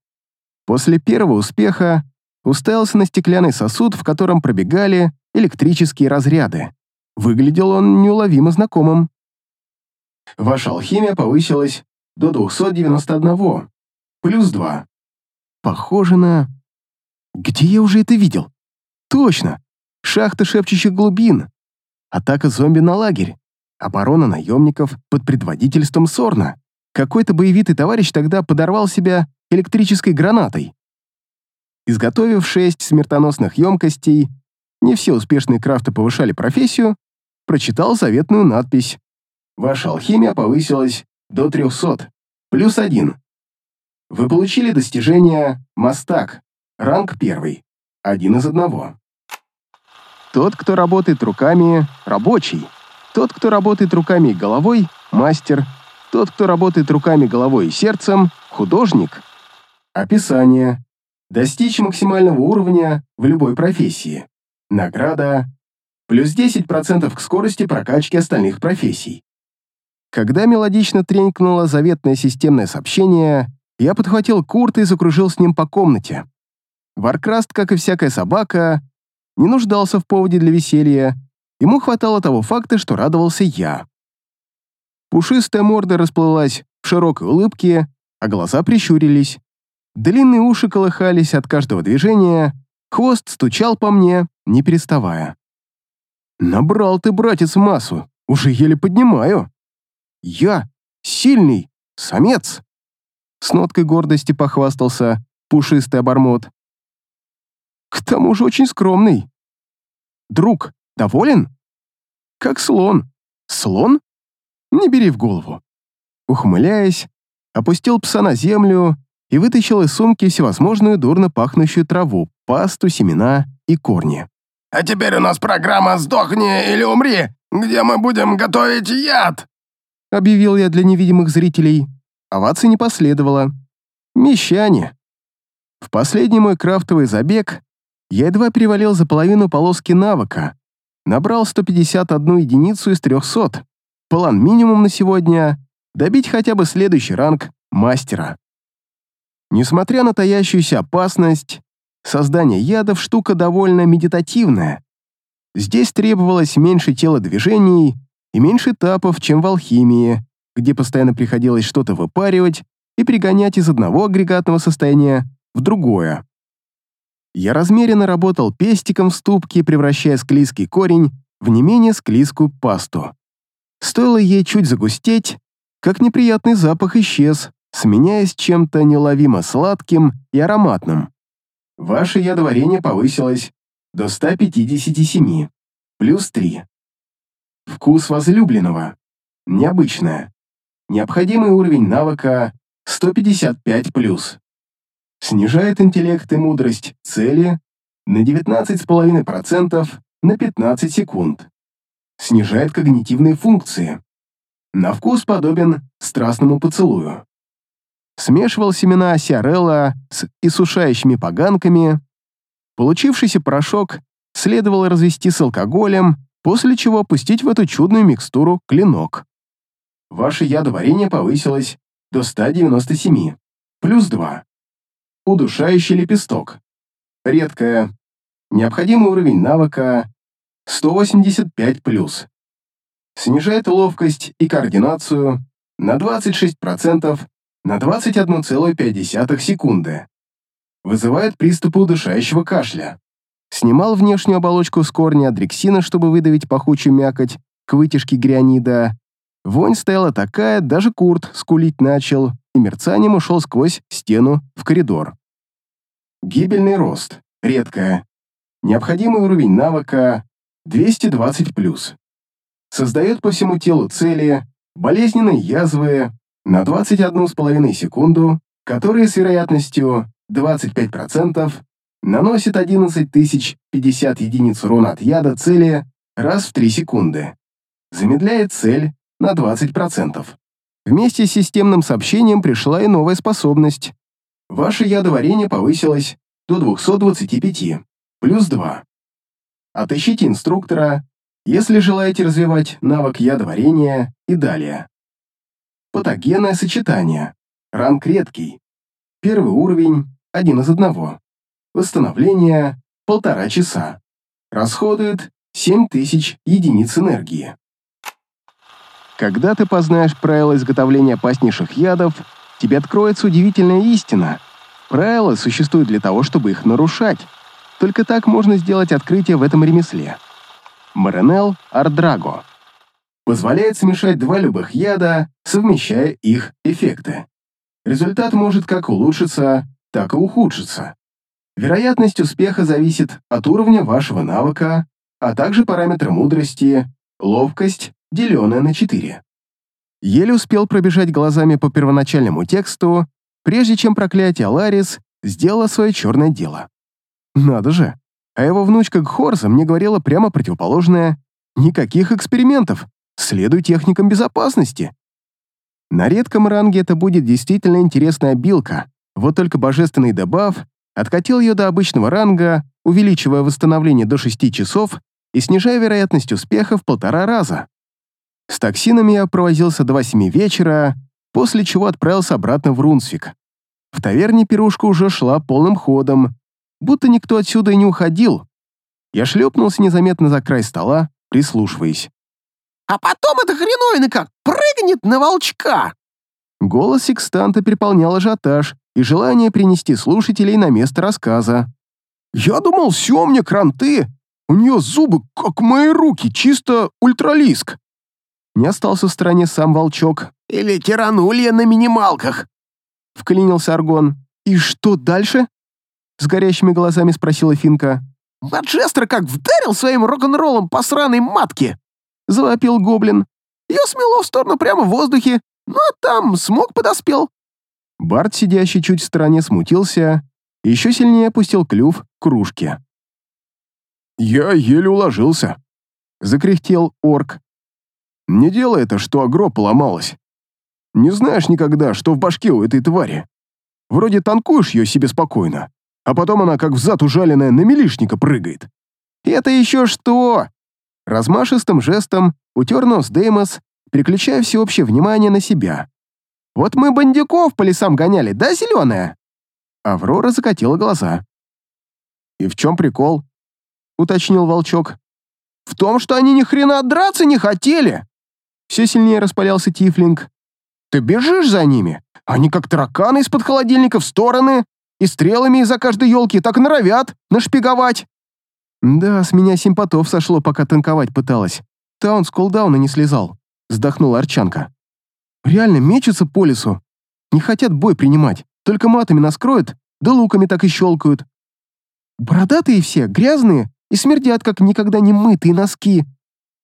Speaker 1: После первого успеха уставился на стеклянный сосуд, в котором пробегали электрические разряды. Выглядел он неуловимо знакомым. Ваша алхимия повысилась до 291, плюс 2. Похоже на... Где я уже это видел? Точно! Шахта шепчущих глубин. Атака зомби на лагерь. Оборона наемников под предводительством Сорна. Какой-то боевитый товарищ тогда подорвал себя электрической гранатой. Изготовив шесть смертоносных емкостей, не все успешные крафты повышали профессию, прочитал заветную надпись. Ваша алхимия повысилась до 300, плюс один. Вы получили достижение «Мастак», ранг первый, один из одного. Тот, кто работает руками, рабочий. Тот, кто работает руками и головой, мастер. Тот, кто работает руками, головой и сердцем, художник. Описание. Достичь максимального уровня в любой профессии. Награда. Плюс 10% к скорости прокачки остальных профессий. Когда мелодично тренькнуло заветное системное сообщение, я подхватил Курта и закружил с ним по комнате. Варкраст, как и всякая собака, не нуждался в поводе для веселья, ему хватало того факта, что радовался я. Пушистая морда расплылась в широкой улыбке, а глаза прищурились. Длинные уши колыхались от каждого движения, хвост стучал по мне, не переставая. «Набрал ты, братец, массу, уже еле поднимаю. Я сильный самец!» С ноткой гордости похвастался пушистый обормот. «К тому же очень скромный. Друг, доволен? Как слон. Слон? Не бери в голову». Ухмыляясь, опустил пса на землю и вытащил из сумки всевозможную дурно пахнущую траву, пасту, семена и корни.
Speaker 5: «А теперь у нас программа «Сдохни или умри», где мы будем готовить яд!»
Speaker 1: Объявил я для невидимых зрителей. Овации не последовало. Мещане. В последний мой крафтовый забег я едва перевалил за половину полоски навыка. Набрал 151 единицу из 300. План минимум на сегодня — добить хотя бы следующий ранг мастера. Несмотря на таящуюся опасность, создание ядов — штука довольно медитативная. Здесь требовалось меньше телодвижений и меньше этапов, чем в алхимии, где постоянно приходилось что-то выпаривать и пригонять из одного агрегатного состояния в другое. Я размеренно работал пестиком в ступке, превращая склизкий корень в не менее склизкую пасту. Стоило ей чуть загустеть, как неприятный запах исчез, сменяясь чем-то неуловимо сладким и ароматным. Ваше ядоварение повысилось до 157, плюс 3. Вкус возлюбленного. Необычное. Необходимый уровень навыка 155+. Снижает интеллект и мудрость цели на 19,5% на 15 секунд. Снижает когнитивные функции. На вкус подобен страстному поцелую смешивал семена сиарелла с иссушающими поганками. Получившийся порошок следовало развести с алкоголем, после чего опустить в эту чудную микстуру клинок. Ваше ядоварение повысилось до 197, плюс 2. Удушающий лепесток. Редкое. Необходимый уровень навыка 185+. плюс. Снижает ловкость и координацию на 26% на 21,5 секунды. Вызывает приступы удушающего кашля. Снимал внешнюю оболочку с корня адрексина, чтобы выдавить пахучую мякоть, к вытяжке грянида. Вонь стояла такая, даже Курт скулить начал и мерцанием ушел сквозь стену в коридор. Гибельный рост. Редкая. Необходимый уровень навыка 220+. Создает по всему телу цели болезненные язвы на 21,5 секунду, которые с вероятностью 25% наносит 11 тысяч 50 единиц урона от яда цели раз в 3 секунды. Замедляет цель на 20%. Вместе с системным сообщением пришла и новая способность. Ваше ядоварение повысилось до 225, плюс 2. Отыщите инструктора, если желаете развивать навык ядоварения и далее. Патогенное сочетание. Ранг редкий. Первый уровень – один из одного. Восстановление – полтора часа. Расходует 7000 единиц энергии. Когда ты познаешь правила изготовления опаснейших ядов, тебе откроется удивительная истина. Правила существуют для того, чтобы их нарушать. Только так можно сделать открытие в этом ремесле. Маренел Ардраго. Позволяет смешать два любых яда, совмещая их эффекты. Результат может как улучшиться, так и ухудшиться. Вероятность успеха зависит от уровня вашего навыка, а также параметры мудрости, ловкость, деленное на 4. Еле успел пробежать глазами по первоначальному тексту, прежде чем проклятие Аларис сделало свое черное дело. Надо же, а его внучка Гхорза мне говорила прямо противоположное. Никаких экспериментов, следуй техникам безопасности. На редком ранге это будет действительно интересная обилка, вот только божественный дебаф откатил ее до обычного ранга, увеличивая восстановление до 6 часов и снижая вероятность успеха в полтора раза. С токсинами я провозился до 8 вечера, после чего отправился обратно в Рунсвик. В таверне пирушка уже шла полным ходом, будто никто отсюда и не уходил. Я шлепнулся незаметно за край стола, прислушиваясь.
Speaker 3: «А потом эта хреновина как прыгнет на волчка!»
Speaker 1: Голос секстанта переполнял ажиотаж и желание принести слушателей на место рассказа. «Я думал, все мне кранты. У нее зубы, как мои руки, чисто ультралиск». Не остался в стороне сам волчок.
Speaker 3: «Или тиранулья на минималках!»
Speaker 1: Вклинился Аргон. «И что дальше?» С горящими глазами спросила Финка.
Speaker 3: «Маджестро как вдарил своим рок-н-роллом по сраной матке!» Завопил гоблин. Ее смело в сторону прямо в воздухе, ну а там смог подоспел.
Speaker 1: Барт, сидящий чуть в стороне, смутился и еще сильнее опустил клюв к кружке. «Я еле уложился», — закряхтел орк. «Не делай это, что агро поломалось. Не знаешь никогда, что в башке у этой твари. Вроде танкуешь ее себе спокойно, а потом она, как взад ужаленная, на милишника прыгает. «Это еще что?» Размашистым жестом утер нос Деймос, переключая всеобщее внимание на себя. «Вот мы бандюков по лесам гоняли, да, зеленая?» Аврора закатила глаза. «И в чем прикол?» — уточнил волчок. «В том, что они ни хрена драться не хотели!» Все сильнее распалялся Тифлинг. «Ты бежишь за ними? Они как тараканы из-под холодильника в стороны, и стрелами из-за каждой елки так норовят нашпиговать. Да, с меня симпатов сошло, пока танковать пыталась. Таун с колдауна не слезал, вздохнула Арчанка. Реально мечутся по лесу. Не хотят бой принимать, только матами наскроют, да луками так и щелкают. Бородатые все, грязные и смердят, как никогда не мытые носки.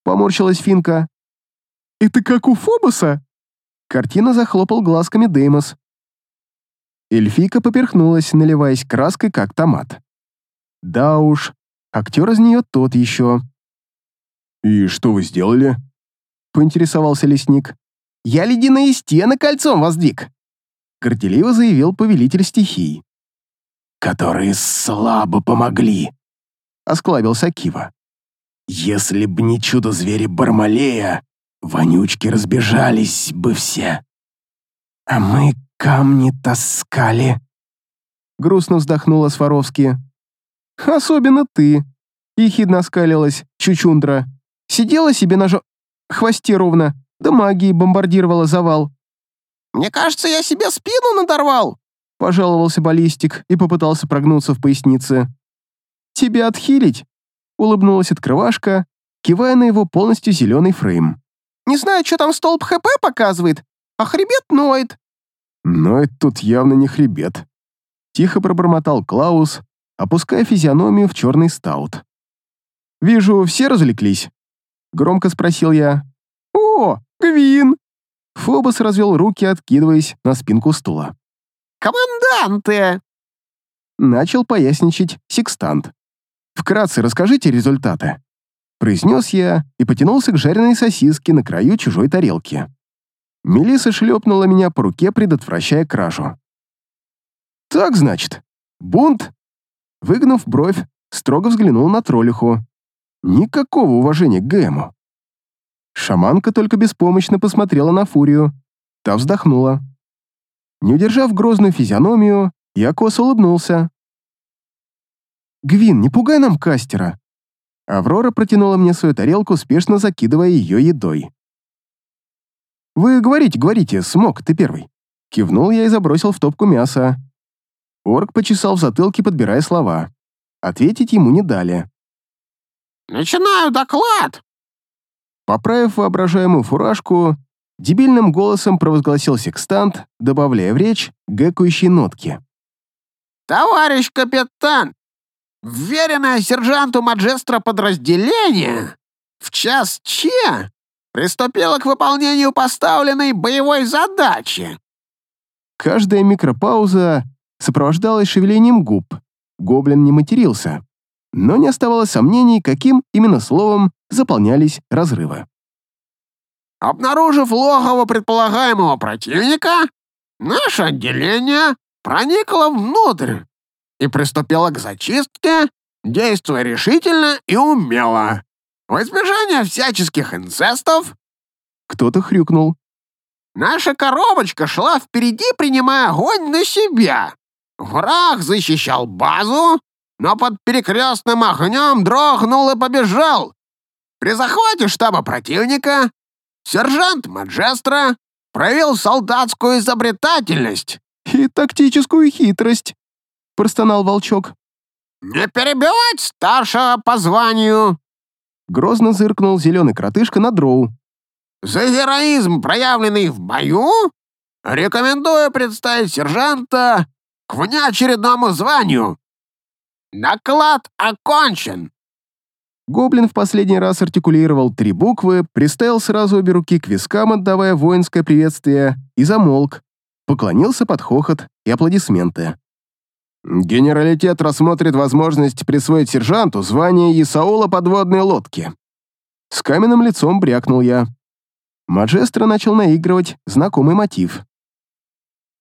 Speaker 1: Поморщилась Финка. «Это как у Фобоса?» Картина захлопал глазками Деймос. Эльфийка поперхнулась, наливаясь краской, как томат. Да уж, актер из нее тот еще. «И что вы сделали?» — поинтересовался лесник. «Я ледяные стены кольцом воздвиг», — горделиво заявил повелитель стихий.
Speaker 3: «Которые слабо помогли», — осклабился Кива. «Если б не чудо-звери Бармалея, вонючки разбежались бы все. А мы камни таскали».
Speaker 1: Грустно вздохнула Сваровски. «Особенно ты», — ехидно оскалилась Чучундра. «Сидела себе на жо... хвосте ровно, да магией бомбардировала завал».
Speaker 3: «Мне кажется, я себе спину надорвал», —
Speaker 1: пожаловался баллистик и попытался прогнуться в пояснице. «Тебя отхилить?» — улыбнулась открывашка кивая на его полностью зеленый фрейм.
Speaker 4: «Не знаю, что там столб ХП показывает, а хребет ноет».
Speaker 1: «Ноет тут явно не хребет», — тихо пробормотал Клаус, опуская физиономию в черный стаут. «Вижу, все развлеклись?» — громко спросил я. «О, Гвин!» Фобос развел руки, откидываясь на спинку стула.
Speaker 4: «Команданты!»
Speaker 1: Начал поясничать секстант. «Вкратце расскажите результаты», — произнес я и потянулся к жареной сосиске на краю чужой тарелки. Мелиса шлепнула меня по руке, предотвращая кражу. «Так, значит, бунт?» Выгнув бровь, строго взглянул на троллиху. Никакого уважения к Гэму. Шаманка только беспомощно посмотрела на Фурию. Та вздохнула. Не удержав грозную физиономию, я косо улыбнулся. «Гвин, не пугай нам кастера!» Аврора протянула мне свою тарелку, спешно закидывая ее едой. «Вы говорите, говорите, смог, ты первый». Кивнул я и забросил в топку мясо. Орк почесал в затылке, подбирая слова. Ответить ему не дали.
Speaker 3: «Начинаю доклад!»
Speaker 1: Поправив воображаемую фуражку, дебильным голосом провозгласил секстант, добавляя в речь гэкающие нотки.
Speaker 3: «Товарищ капитан, вверенное сержанту Маджестро подразделение в час Че приступило к выполнению поставленной боевой задачи».
Speaker 1: Каждая микропауза сопровождалась шевелением губ. Гоблин не матерился но не оставалось сомнений, каким именно словом заполнялись разрывы.
Speaker 3: Обнаружив логово предполагаемого противника, наше отделение проникло внутрь и приступило к зачистке, действуя решительно и умело. В избежание всяческих инцестов...
Speaker 1: Кто-то хрюкнул.
Speaker 3: Наша коробочка шла впереди, принимая огонь на себя. Враг защищал базу, но под перекрестным огнем дрогнул и побежал. При захвате штаба противника сержант Маджестро проявил солдатскую изобретательность
Speaker 1: и тактическую хитрость, простонал волчок.
Speaker 3: «Не перебивать старшего по званию!»
Speaker 1: Грозно зыркнул зеленый кротышка на дроу.
Speaker 3: «За героизм, проявленный в бою, рекомендую представить сержанта к внеочередному званию «Доклад окончен!»
Speaker 1: Гоблин в последний раз артикулировал три буквы, приставил сразу обе руки к вискам, отдавая воинское приветствие, и замолк, поклонился под хохот и аплодисменты. «Генералитет рассмотрит возможность присвоить сержанту звание Исаула подводной лодки». С каменным лицом брякнул я. Маджестро начал наигрывать знакомый мотив.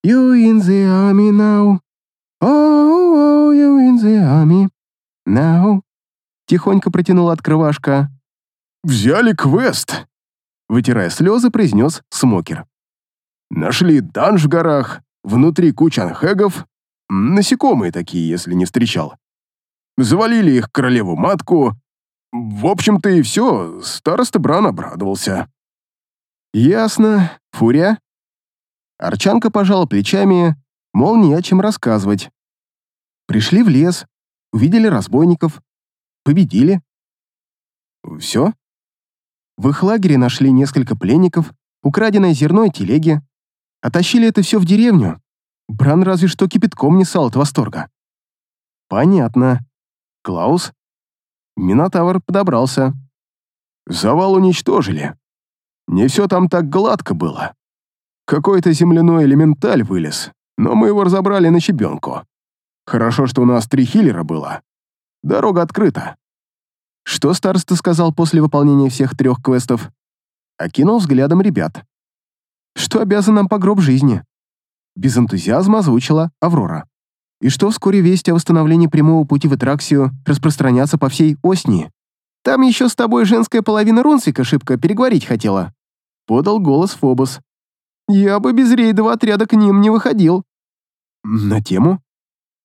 Speaker 1: «You in the army now. Oh, oh, you in the army now». Тихонько протянула открывашка. «Взяли квест!» Вытирая слезы, произнес Смокер. «Нашли данж в горах, внутри куча анхегов, насекомые такие, если не встречал. Завалили их королеву-матку. В общем-то и все, староста Бран обрадовался». «Ясно. Фурия?» Арчанка пожала плечами, мол, не о чем рассказывать. Пришли в лес, увидели разбойников, победили. Все? В их лагере нашли несколько пленников, украденное зерно и телеги. Оттащили это все в деревню. Бран разве что кипятком не сал от восторга. Понятно. Клаус? Минотавр подобрался. Завал уничтожили. Не все там так гладко было. Какой-то земляной элементаль вылез, но мы его разобрали на щебенку. Хорошо, что у нас три хиллера было. Дорога открыта. Что староста сказал после выполнения всех трех квестов? Окинул взглядом ребят. Что обязан нам по гроб жизни? Без энтузиазма озвучила Аврора. И что вскоре весть о восстановлении прямого пути в Этраксию распространятся по всей Оснии. Там еще с тобой женская половина Рунсика шибко переговорить хотела. Подал голос Фобос. Я бы без рейдового отряда к ним не выходил. На тему?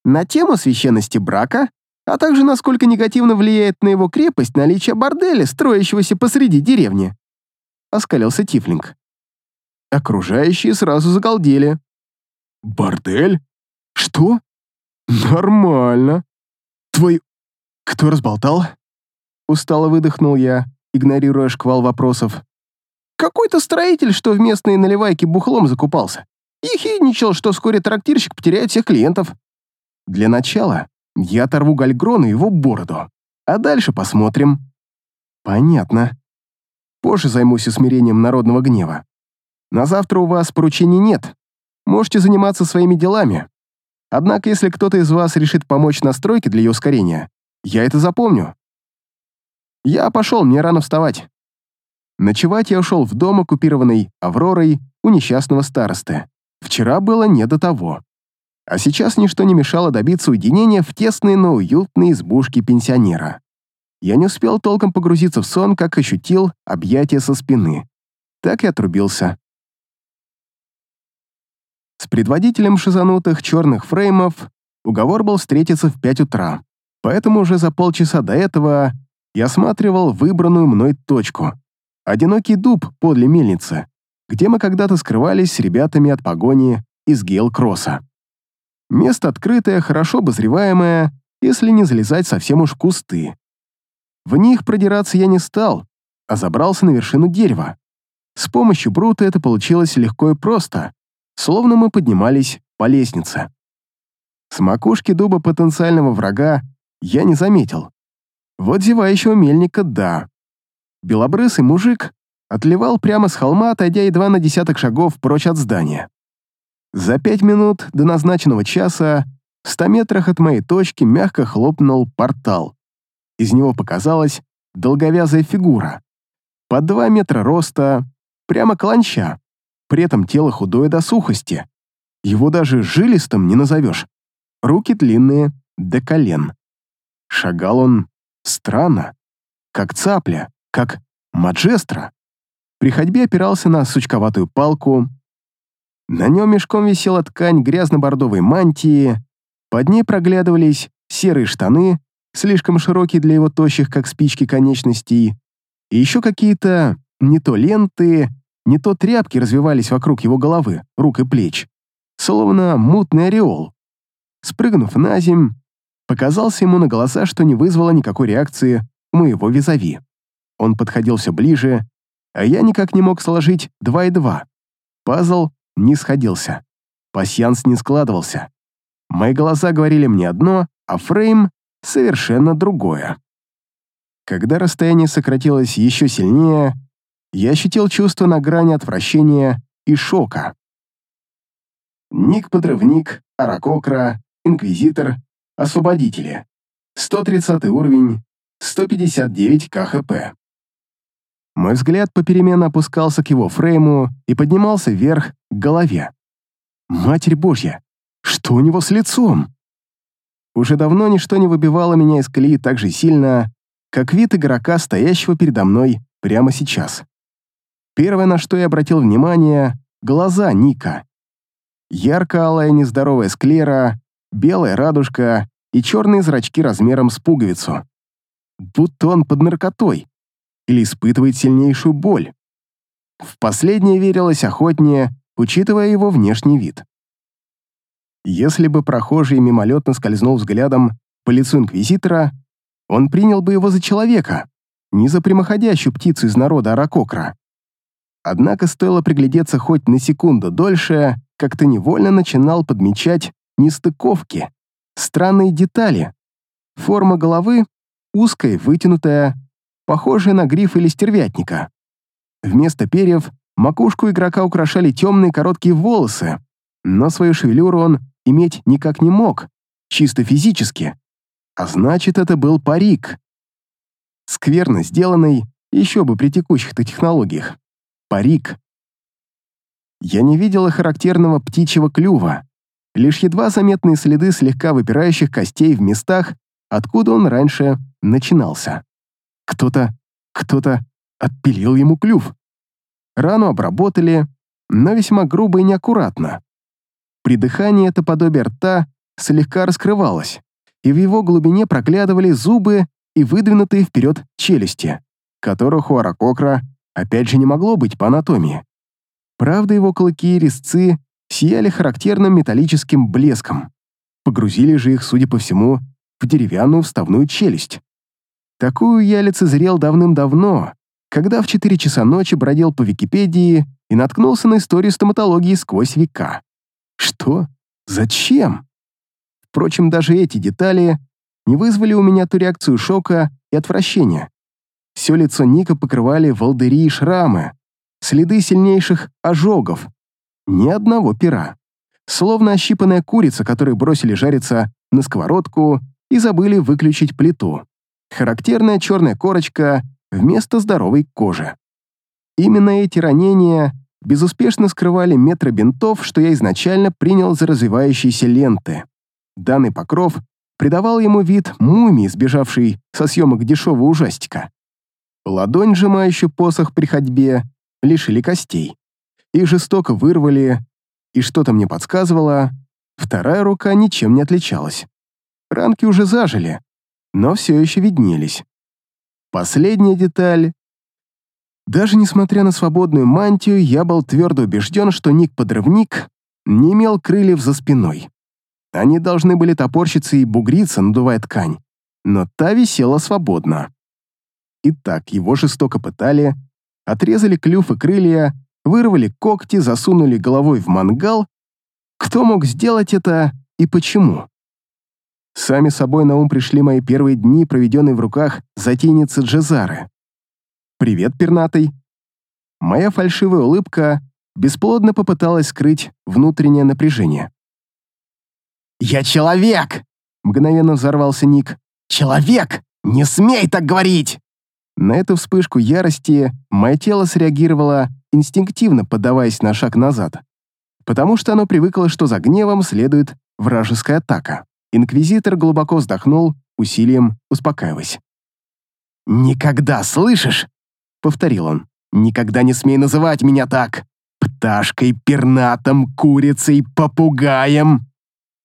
Speaker 1: На тему священности брака, а также насколько негативно влияет на его крепость наличие борделя, строящегося посреди деревни. Оскалился Тифлинг. Окружающие сразу загалдели. «Бордель? Что? Нормально. Твой... Кто разболтал?» Устало выдохнул я. игнорируя шквал вопросов. «Какой-то строитель, что в местные наливайки бухлом закупался. Ехидничал, что вскоре трактирщик потеряет всех клиентов. Для начала я оторву Гальгрону его бороду, а дальше посмотрим». «Понятно. Позже займусь усмирением народного гнева. На завтра у вас поручений нет. Можете заниматься своими делами. Однако, если кто-то из вас решит помочь настройке для ее ускорения, я это запомню. Я пошел, мне рано вставать. Ночевать я ушел в дом, оккупированный Авророй у несчастного старосты. Вчера было не до того. А сейчас ничто не мешало добиться уединения в тесной, но уютной избушке пенсионера. Я не успел толком погрузиться в сон, как ощутил объятие со спины. Так и отрубился. С предводителем шизанутых черных фреймов уговор был встретиться в 5 утра, поэтому уже за полчаса до этого я осматривал выбранную мной точку. Одинокий дуб подле мельницы, где мы когда-то скрывались с ребятами от погони из Гейл-Кросса. Место открытое, хорошо обозреваемое, если не залезать совсем уж в кусты. В них продираться я не стал, а забрался на вершину дерева. С помощью брута это получилось легко и просто словно мы поднимались по лестнице. С макушки дуба потенциального врага я не заметил. Вот зевающего мельника — да. Белобрысый мужик отливал прямо с холма, отойдя едва на десяток шагов прочь от здания. За пять минут до назначенного часа в ста метрах от моей точки мягко хлопнул портал. Из него показалась долговязая фигура. По два метра роста, прямо кланча при этом тело худое до сухости. Его даже жилистым не назовешь. Руки длинные, до колен. Шагал он странно, как цапля, как маджестра. При ходьбе опирался на сучковатую палку. На нем мешком висела ткань грязно-бордовой мантии, под ней проглядывались серые штаны, слишком широкие для его тощих, как спички, конечностей, и еще какие-то не то ленты, не то тряпки развивались вокруг его головы, рук и плеч, словно мутный ореол. Спрыгнув на земь, показался ему на глаза, что не вызвало никакой реакции моего визави. Он подходил все ближе, а я никак не мог сложить два и два. Пазл не сходился. Пасьянс не складывался. Мои глаза говорили мне одно, а фрейм — совершенно другое. Когда расстояние сократилось еще сильнее, я ощутил чувство на грани отвращения и шока. Ник-подрывник, Аракокра, Инквизитор, Освободители. 130 уровень, 159 КХП. Мой взгляд попеременно опускался к его фрейму и поднимался вверх к голове. Матерь Божья, что у него с лицом? Уже давно ничто не выбивало меня из колеи так же сильно, как вид игрока, стоящего передо мной прямо сейчас. Первое, на что я обратил внимание — глаза Ника. Ярко-алая нездоровая склера, белая радужка и черные зрачки размером с пуговицу. Будто он под наркотой или испытывает сильнейшую боль. В последнее верилось охотнее, учитывая его внешний вид. Если бы прохожий мимолетно скользнул взглядом по лицу Инквизитора, он принял бы его за человека, не за прямоходящую птицу из народа Аракокра. Однако стоило приглядеться хоть на секунду дольше, как ты невольно начинал подмечать нестыковки, странные детали. Форма головы узкая, вытянутая, похожая на гриф или стервятника. Вместо перьев макушку игрока украшали темные короткие волосы, но свою шевелюру он иметь никак не мог, чисто физически. А значит, это был парик. Скверно сделанный, еще бы при текущих-то технологиях парик. Я не видела характерного птичьего клюва, лишь едва заметные следы слегка выпирающих костей в местах, откуда он раньше начинался. Кто-то, кто-то отпилил ему клюв. Рану обработали, но весьма грубо и неаккуратно. При дыхании это подобие рта слегка раскрывалось, и в его глубине проглядывали зубы и выдвинутые вперед челюсти, которых у Аракокра опять же не могло быть по анатомии. Правда, его клыки и резцы сияли характерным металлическим блеском. Погрузили же их, судя по всему, в деревянную вставную челюсть. Такую я лицезрел давным-давно, когда в 4 часа ночи бродил по Википедии и наткнулся на историю стоматологии сквозь века. Что? Зачем? Впрочем, даже эти детали не вызвали у меня ту реакцию шока и отвращения. Все лицо Ника покрывали волдыри и шрамы, следы сильнейших ожогов. Ни одного пера. Словно ощипанная курица, которую бросили жариться на сковородку и забыли выключить плиту. Характерная черная корочка вместо здоровой кожи. Именно эти ранения безуспешно скрывали метры бинтов, что я изначально принял за развивающиеся ленты. Данный покров придавал ему вид мумии, сбежавшей со съемок дешевого ужастика. Ладонь, сжимающую посох при ходьбе, лишили костей. Их жестоко вырвали, и что-то мне подсказывало, вторая рука ничем не отличалась. Ранки уже зажили, но все еще виднелись. Последняя деталь. Даже несмотря на свободную мантию, я был твердо убежден, что Ник-подрывник не имел крыльев за спиной. Они должны были топорщиться и бугриться, надувая ткань, но та висела свободно. Итак, его жестоко пытали, отрезали клюв и крылья, вырвали когти, засунули головой в мангал. Кто мог сделать это и почему? Сами собой на ум пришли мои первые дни, проведенные в руках затейницы Джезары. «Привет, пернатый!» Моя фальшивая улыбка бесплодно попыталась скрыть внутреннее напряжение.
Speaker 3: «Я человек!» — мгновенно взорвался Ник. «Человек! Не смей так говорить!»
Speaker 1: На эту вспышку ярости мое тело среагировало инстинктивно, поддаваясь на шаг назад, потому что оно привыкло, что за гневом следует вражеская атака. Инквизитор глубоко вздохнул, усилием успокаиваясь.
Speaker 3: «Никогда, слышишь?» — повторил он. «Никогда не смей называть меня так! Пташкой, пернатом, курицей, попугаем!»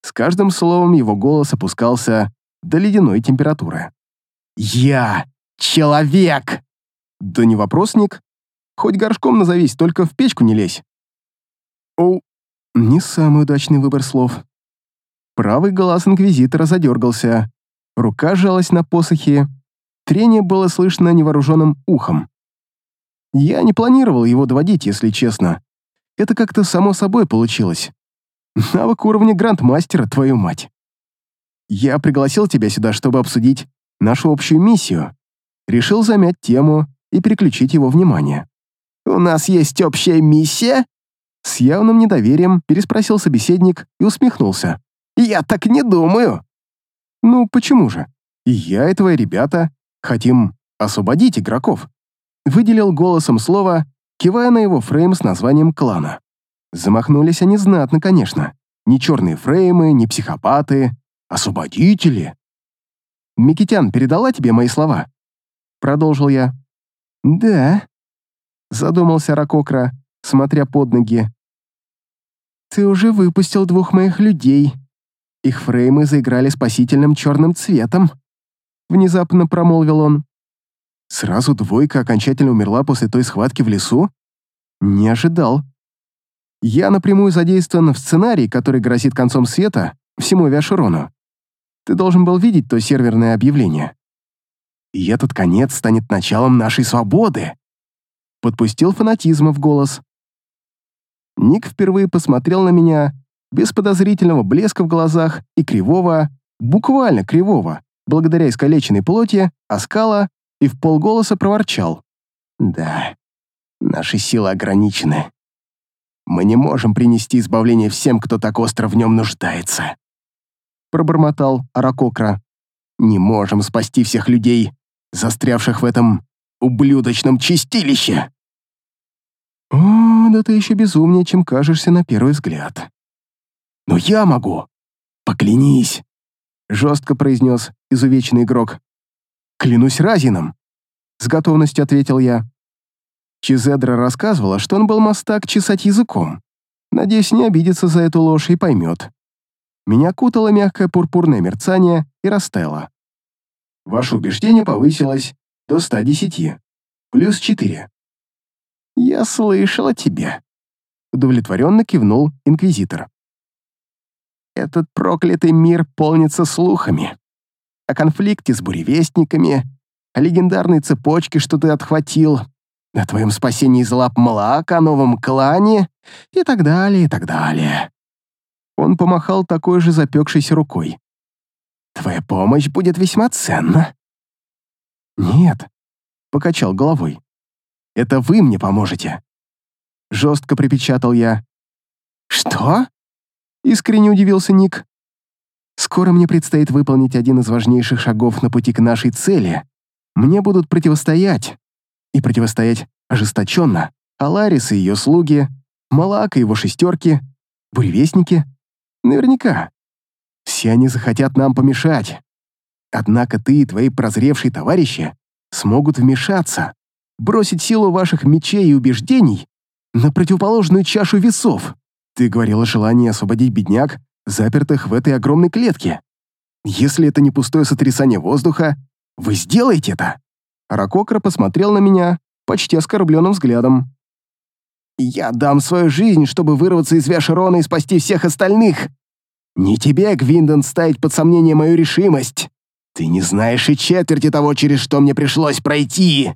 Speaker 1: С каждым словом его голос опускался до ледяной температуры.
Speaker 3: «Я человек!»
Speaker 1: «Да не вопрос, Ник. Хоть горшком назовись, только в печку не лезь». «О, не самый удачный выбор слов». Правый глаз инквизитора задергался, рука сжалась на посохе, трение было слышно невооруженным ухом. Я не планировал его доводить, если честно. Это как-то само собой получилось. Навык уровня грандмастера, твою мать. Я пригласил тебя сюда, чтобы обсудить нашу общую миссию. Решил замять тему и переключить его внимание.
Speaker 3: «У нас есть общая миссия?»
Speaker 1: С явным недоверием переспросил собеседник и усмехнулся.
Speaker 3: Я так не думаю.
Speaker 1: Ну, почему же? Я, и твои ребята хотим освободить игроков. Выделил голосом слово, кивая на его фрейм с названием клана. Замахнулись они знатно, конечно. Ни черные фреймы, ни психопаты. Освободители. Микитян передала тебе мои слова? Продолжил я. Да. Задумался Ракокра, смотря под ноги. Ты уже выпустил двух моих людей, их фреймы заиграли спасительным черным цветом. Внезапно промолвил он. Сразу двойка окончательно умерла после той схватки в лесу? Не ожидал. Я напрямую задействован в сценарии, который грозит концом света всему Виашерону. Ты должен был видеть то серверное объявление. И этот конец станет началом нашей свободы. Подпустил фанатизма в голос. Ник впервые посмотрел на меня без подозрительного блеска в глазах и кривого, буквально кривого, благодаря искалеченной плоти, оскала и в полголоса проворчал. «Да, наши силы ограничены. Мы не можем принести избавление всем, кто так остро в нем нуждается», пробормотал Аракокра. «Не можем спасти всех людей, застрявших в этом ублюдочном чистилище». «О, да ты еще безумнее, чем кажешься на первый взгляд», «Но я могу! Поклянись!» — жестко произнес изувеченный игрок. «Клянусь Разином!» — с готовностью ответил я. Чизедра рассказывала, что он был мастак чесать языком. Надеюсь, не обидится за эту ложь и поймет. Меня кутало мягкое пурпурное мерцание и растаяло. Ваше убеждение повысилось до 110. Плюс 4. «Я слышал о тебе», — удовлетворенно кивнул инквизитор. Этот проклятый мир полнится слухами. О конфликте с буревестниками, о легендарной цепочке, что ты отхватил,
Speaker 3: о твоем спасении из лап Млак, о новом клане и так далее, и так далее.
Speaker 1: Он помахал такой же запекшейся рукой.
Speaker 3: Твоя помощь будет весьма ценна.
Speaker 1: Нет, покачал головой. Это вы мне поможете. Жестко припечатал я.
Speaker 3: Что?
Speaker 1: Искренне удивился Ник. Скоро мне предстоит выполнить один из важнейших шагов на пути к нашей цели. Мне будут противостоять. И противостоять ожесточенно. Аларис и ее слуги, Малак и его шестерки, буревестники. Наверняка. Все они захотят нам помешать. Однако ты и твои прозревшие товарищи смогут вмешаться, бросить силу ваших мечей и убеждений на противоположную чашу весов. Ты говорил о желании освободить бедняк, запертых в этой огромной клетке. Если это не пустое сотрясание воздуха, вы сделаете это. Ракокра посмотрел на меня почти оскорбленным взглядом.
Speaker 3: «Я дам свою жизнь, чтобы вырваться из Вяшерона и спасти всех остальных. Не тебе, Гвиндон, ставить под сомнение мою решимость. Ты не знаешь и четверти того, через что мне пришлось пройти!»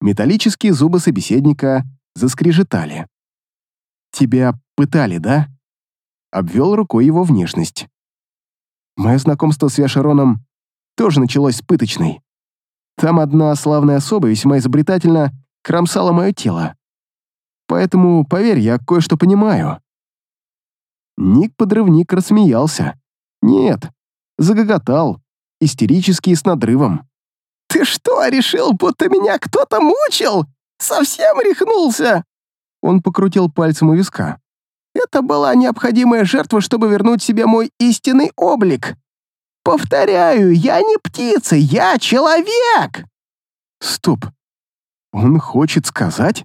Speaker 1: Металлические зубы собеседника заскрежетали. «Тебя пытали, да?» Обвел рукой его внешность. Мое знакомство с Вяшероном тоже началось с пыточной. Там одна славная особа весьма изобретательно кромсала мое тело. Поэтому, поверь, я кое-что понимаю. Ник-подрывник рассмеялся. Нет, загоготал, истерически и с надрывом.
Speaker 4: «Ты что, решил, будто меня кто-то мучил? Совсем рехнулся?»
Speaker 1: Он покрутил пальцем у виска.
Speaker 4: «Это была необходимая жертва, чтобы вернуть себе мой истинный облик. Повторяю, я не птица, я человек!»
Speaker 1: «Стоп! Он хочет сказать?»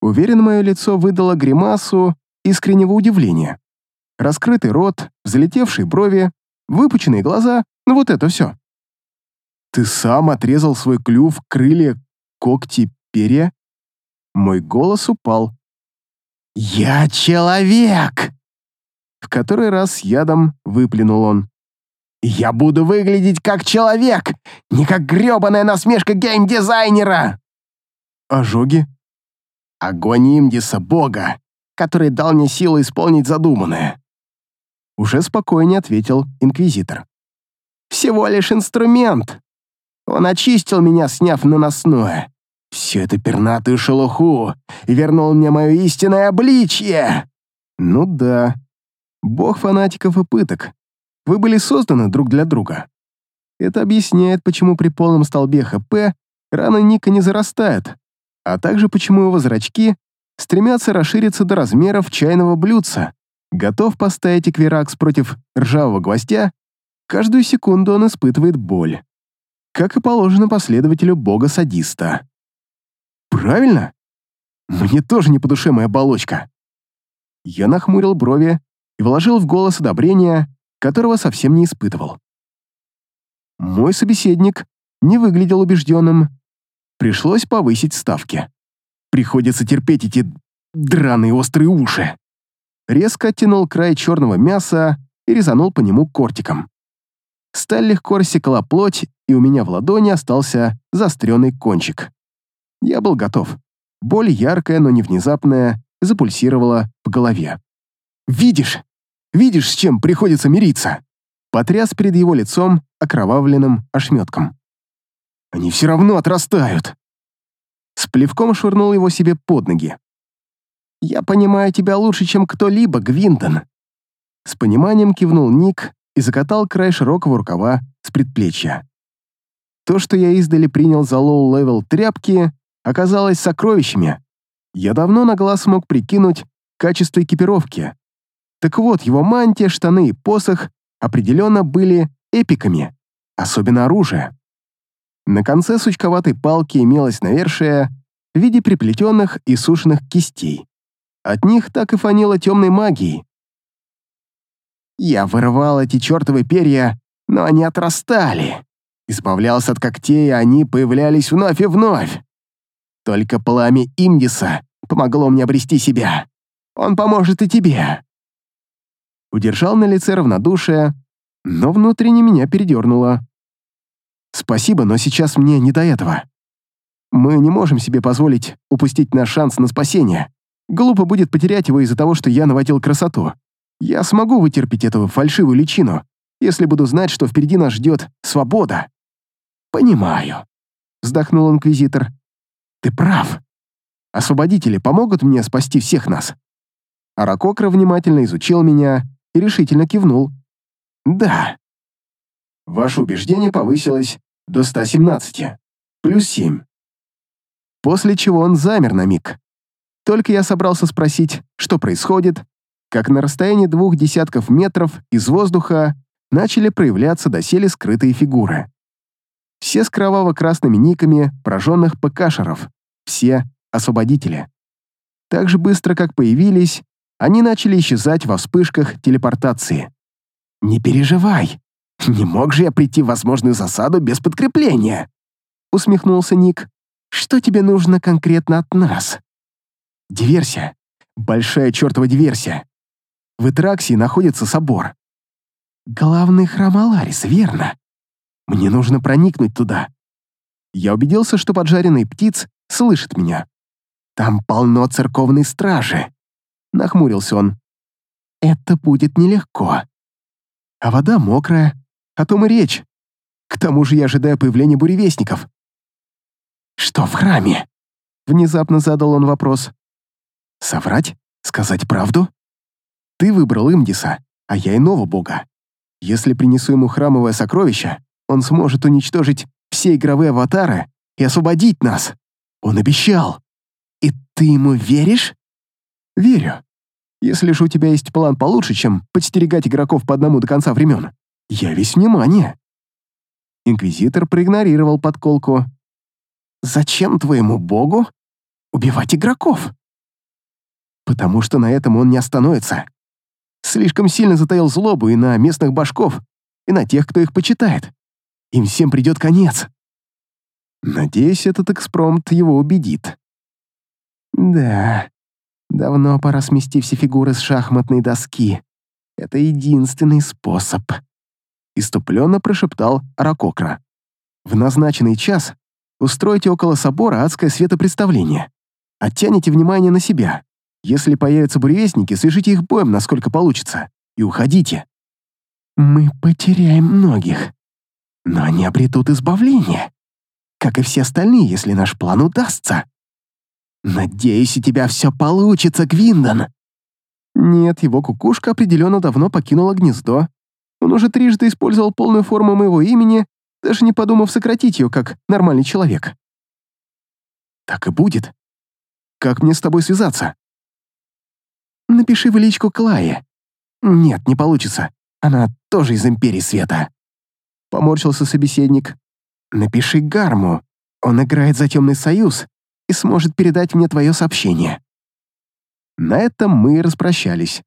Speaker 1: Уверен, мое лицо выдало гримасу искреннего удивления. Раскрытый рот, взлетевшие брови, выпученные глаза, ну вот это все. Ты сам отрезал свой клюв, крылья, когти, перья? Мой голос упал.
Speaker 3: «Я человек!»
Speaker 1: В который раз ядом выплюнул он.
Speaker 3: «Я буду выглядеть как человек, не как грёбаная насмешка геймдизайнера!»
Speaker 1: «Ожоги?»
Speaker 3: «Огонь Имдиса, бога, который дал мне силу исполнить задуманное!»
Speaker 1: Уже спокойнее ответил Инквизитор.
Speaker 3: «Всего лишь инструмент. Он очистил меня, сняв наносное. Всю эту пернатую шелуху и вернул мне мое истинное обличье!»
Speaker 1: «Ну да. Бог фанатиков и пыток. Вы были созданы друг для друга. Это объясняет, почему при полном столбе ХП раны Ника не зарастают, а также почему его зрачки стремятся расшириться до размеров чайного блюдца. Готов поставить эквиракс против ржавого гвоздя, каждую секунду он испытывает боль. Как и положено последователю бога-садиста. Правильно? Мне тоже не по душе моя оболочка. Я нахмурил брови и вложил в голос одобрение, которого совсем не испытывал. Мой собеседник не выглядел убежденным. Пришлось повысить ставки. Приходится терпеть эти драные острые уши резко оттянул край черного мяса и резанул по нему кортиком. Сталь легко рассекла плоть, и у меня в ладони остался заостренный кончик. Я был готов. Боль яркая, но не внезапная, запульсировала по голове. «Видишь? Видишь, с чем приходится мириться?» Потряс перед его лицом окровавленным ошметком. «Они все равно отрастают!» С плевком швырнул его себе под ноги. «Я понимаю тебя лучше, чем кто-либо, Гвинтон». С пониманием кивнул Ник и закатал край широкого рукава с предплечья. То, что я издали принял за low-level тряпки, оказалось сокровищами. Я давно на глаз мог прикинуть качество экипировки. Так вот, его мантия, штаны и посох определенно были эпиками, особенно оружие. На конце сучковатой палки имелось навершие в виде переплетенных иссушенных кистей. От них так и фонило темной магией. Я вырывал эти чертовы перья, но они отрастали. Избавлялся от когтей, они появлялись вновь и вновь. Только пламя Имдиса помогло мне обрести себя. Он поможет и тебе. Удержал на лице равнодушие, но внутренне меня передернуло. Спасибо, но сейчас мне не до этого. Мы не можем себе позволить упустить наш шанс на спасение. Глупо будет потерять его из-за того, что я наводил красоту. Я смогу вытерпеть эту фальшивую личину, если буду знать, что впереди нас ждет свобода». «Понимаю», — вздохнул инквизитор. «Ты прав. Освободители помогут мне спасти всех нас». Аракокра внимательно изучил меня и решительно кивнул. «Да». Ваше убеждение повысилось до 117, плюс 7. После чего он замер на миг. Только я собрался спросить, что происходит, как на расстоянии двух десятков метров из воздуха начали проявляться доселе скрытые фигуры. Все с кроваво-красными никами пораженных ПКшеров, все освободители. Так же быстро, как появились, они начали исчезать во вспышках телепортации. «Не переживай, не мог же я прийти в возможную засаду без подкрепления?» усмехнулся Ник. «Что тебе нужно конкретно от нас?» «Диверсия. Большая чертова диверсия. В Итраксии находится собор. Главный храм Аларис, верно? Мне нужно проникнуть туда. Я убедился, что поджаренный птиц слышит меня. Там полно церковной стражи. Нахмурился он. Это будет нелегко. А вода мокрая, о том и речь. К тому же я ожидаю появления буревестников. Что в храме? Внезапно задал он вопрос. Соврать? Сказать правду? Ты выбрал Имдиса, а я иного бога. Если принесу ему храмовое сокровище, он сможет уничтожить все игровые аватары и освободить нас. Он обещал. И ты ему веришь? Верю. Если же у тебя есть план получше, чем подстерегать игроков по одному до конца времен, я весь внимание. Инквизитор проигнорировал подколку. Зачем твоему богу убивать игроков? Потому что на этом он не остановится. Слишком сильно затаил злобу и на местных башков, и на тех, кто их почитает. Им всем придет конец. Надеюсь, этот экспромт его убедит. Да, давно пора смести все фигуры с шахматной доски. Это единственный способ. Иступленно прошептал Ракокра. В назначенный час устройте около собора адское светопредставление. Оттяните внимание на себя. Если появятся буревестники, свяжите их боем, насколько получится, и уходите. Мы потеряем многих, но они обретут избавление, как и все остальные, если наш план удастся. Надеюсь, у тебя все получится, Гвиндон. Нет, его кукушка определенно давно покинула гнездо. Он уже трижды использовал полную форму моего имени, даже не подумав сократить ее, как нормальный человек. Так и будет. Как мне с тобой связаться? Напиши в личку Клае. Нет, не получится. Она тоже из Империи Света. Поморщился собеседник. Напиши Гарму. Он играет за Темный Союз и сможет передать мне твое сообщение. На этом мы распрощались.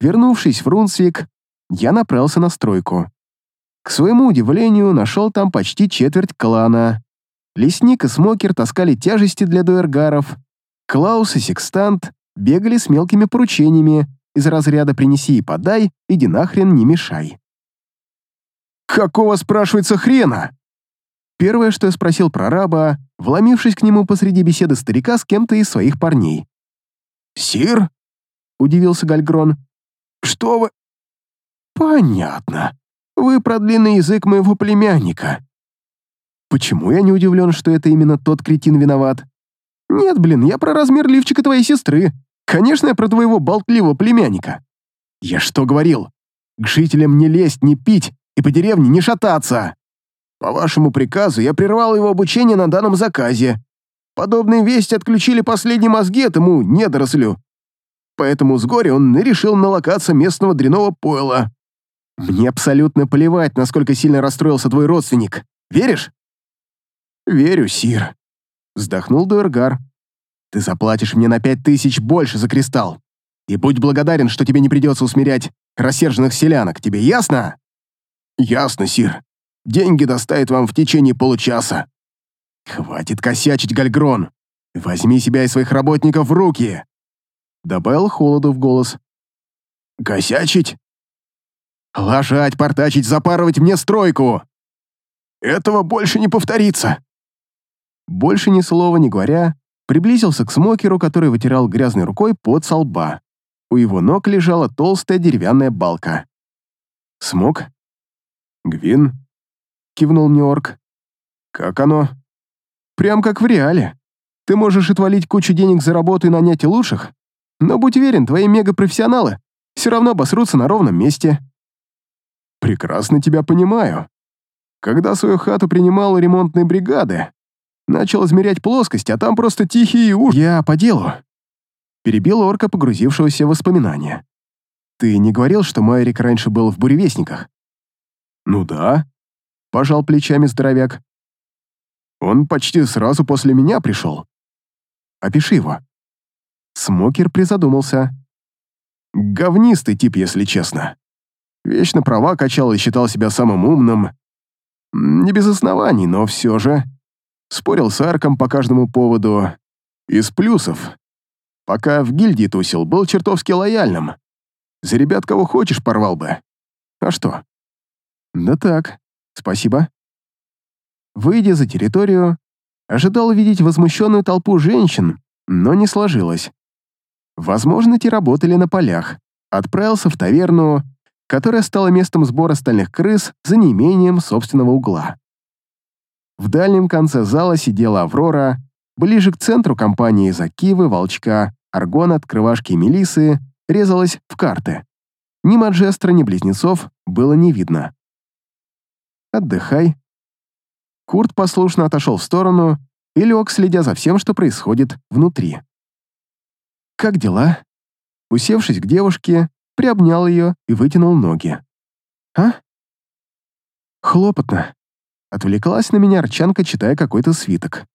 Speaker 1: Вернувшись в Рунсвик, я направился на стройку. К своему удивлению, нашел там почти четверть клана. Лесник и Смокер таскали тяжести для дуэргаров. Клаус и Секстант бегали с мелкими поручениями из разряда «принеси и подай, иди нахрен, не мешай». «Какого, спрашивается, хрена?» Первое, что я спросил про раба, вломившись к нему посреди беседы старика с кем-то из своих парней. «Сир?» — удивился Гальгрон. «Что вы...» «Понятно. Вы про язык моего племянника». «Почему я не удивлен, что это именно тот кретин виноват?» «Нет, блин, я про размер лифчика твоей сестры. Конечно, я про твоего болтливого племянника. Я что говорил? К жителям не лезть, не пить и по деревне не шататься. По вашему приказу я прервал его обучение на данном заказе. Подобные вести отключили последние мозги этому недорослю. Поэтому с горя он решил налокаться местного дряного пойла. Мне абсолютно плевать, насколько сильно расстроился твой родственник. Веришь? Верю, Сир. Вздохнул Дуэргар. Ты заплатишь мне на пять тысяч больше за кристалл. И будь благодарен, что тебе не придется усмирять рассерженных селянок. Тебе ясно? Ясно, Сир. Деньги доставят вам в течение получаса. Хватит косячить, Гальгрон. Возьми себя и своих работников в руки. Добавил холоду в голос. Косячить? Лажать, портачить, запарывать мне стройку. Этого больше не повторится. Больше ни слова не говоря, приблизился к смокеру, который вытирал грязной рукой под со лба. У его ног лежала толстая деревянная балка. «Смок?» «Гвин?» — кивнул мне орк. «Как оно?» «Прям как в реале. Ты можешь отвалить кучу денег за работу и нанять лучших, но будь уверен, твои мегапрофессионалы все равно обосрутся на ровном месте». «Прекрасно тебя понимаю. Когда свою хату принимал ремонтные бригады, начал измерять плоскость, а там просто тихий уж. Я по делу. Перебил орка, погрузившегося в воспоминания. Ты не говорил, что Майрик раньше был в буревестниках? Ну да, пожал плечами здоровяк. Он почти сразу после меня пришел. Опиши его. Смокер призадумался. Говнистый тип, если честно. Вечно права качал и считал себя самым умным. Не без оснований, но все же. Спорил с Арком по каждому поводу. Из плюсов. Пока в гильдии тусил, был чертовски лояльным. За ребят кого хочешь порвал бы. А что? Да так, спасибо. Выйдя за территорию, ожидал увидеть возмущенную толпу женщин, но не сложилось. Возможно, те работали на полях. Отправился в таверну, которая стала местом сбора стальных крыс за неимением собственного угла. В дальнем конце зала сидела Аврора, ближе к центру компании Закивы, Волчка, Аргона, Открывашки и Мелисы резалась в карты. Ни Маджестра, ни близнецов было не видно. «Отдыхай». Курт послушно отошел в сторону и лег, следя за всем, что происходит внутри. «Как дела?» Усевшись к девушке, приобнял ее и вытянул ноги. «А?» «Хлопотно», Отвлеклась на меня Арчанка, читая какой-то свиток.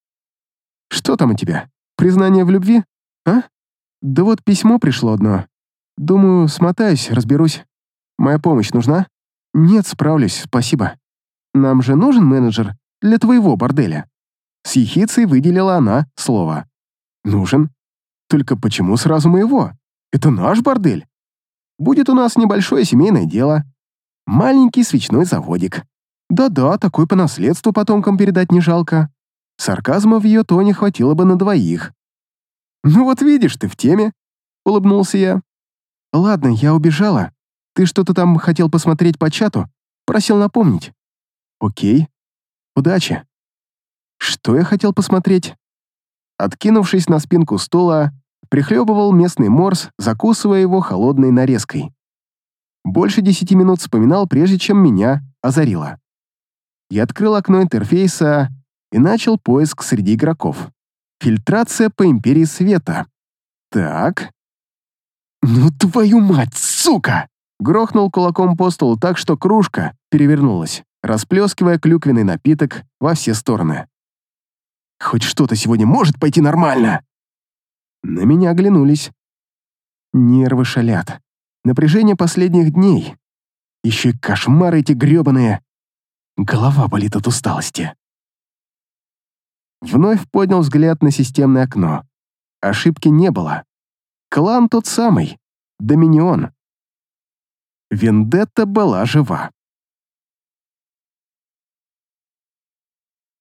Speaker 1: «Что там у тебя? Признание в любви? А? Да вот письмо пришло одно. Думаю, смотаюсь, разберусь. Моя помощь нужна? Нет, справлюсь, спасибо. Нам же нужен менеджер для твоего борделя». С ехицей выделила она слово. «Нужен. Только почему сразу моего? Это наш бордель. Будет у нас небольшое семейное дело. Маленький свечной заводик. Да-да, такой по наследству потомкам передать не жалко. Сарказма в ее тоне хватило бы на двоих. «Ну вот видишь, ты в теме», — улыбнулся я. «Ладно, я убежала. Ты что-то там хотел посмотреть по чату? Просил напомнить». «Окей. Удачи». Что я хотел посмотреть? Откинувшись на спинку стула, прихлебывал местный морс, закусывая его холодной нарезкой. Больше десяти минут вспоминал, прежде чем меня озарило. Я открыл окно интерфейса и начал поиск среди игроков. Фильтрация по Империи Света. Так. «Ну твою мать, сука!» Грохнул кулаком по столу так, что кружка перевернулась, расплескивая клюквенный напиток во все стороны. «Хоть что-то сегодня может пойти нормально!» На меня оглянулись. Нервы шалят. Напряжение последних дней. Еще и кошмары эти грёбаные. Голова болит от усталости. Вновь поднял взгляд на системное окно. Ошибки не было. Клан тот самый. Доминион. Вендетта была жива.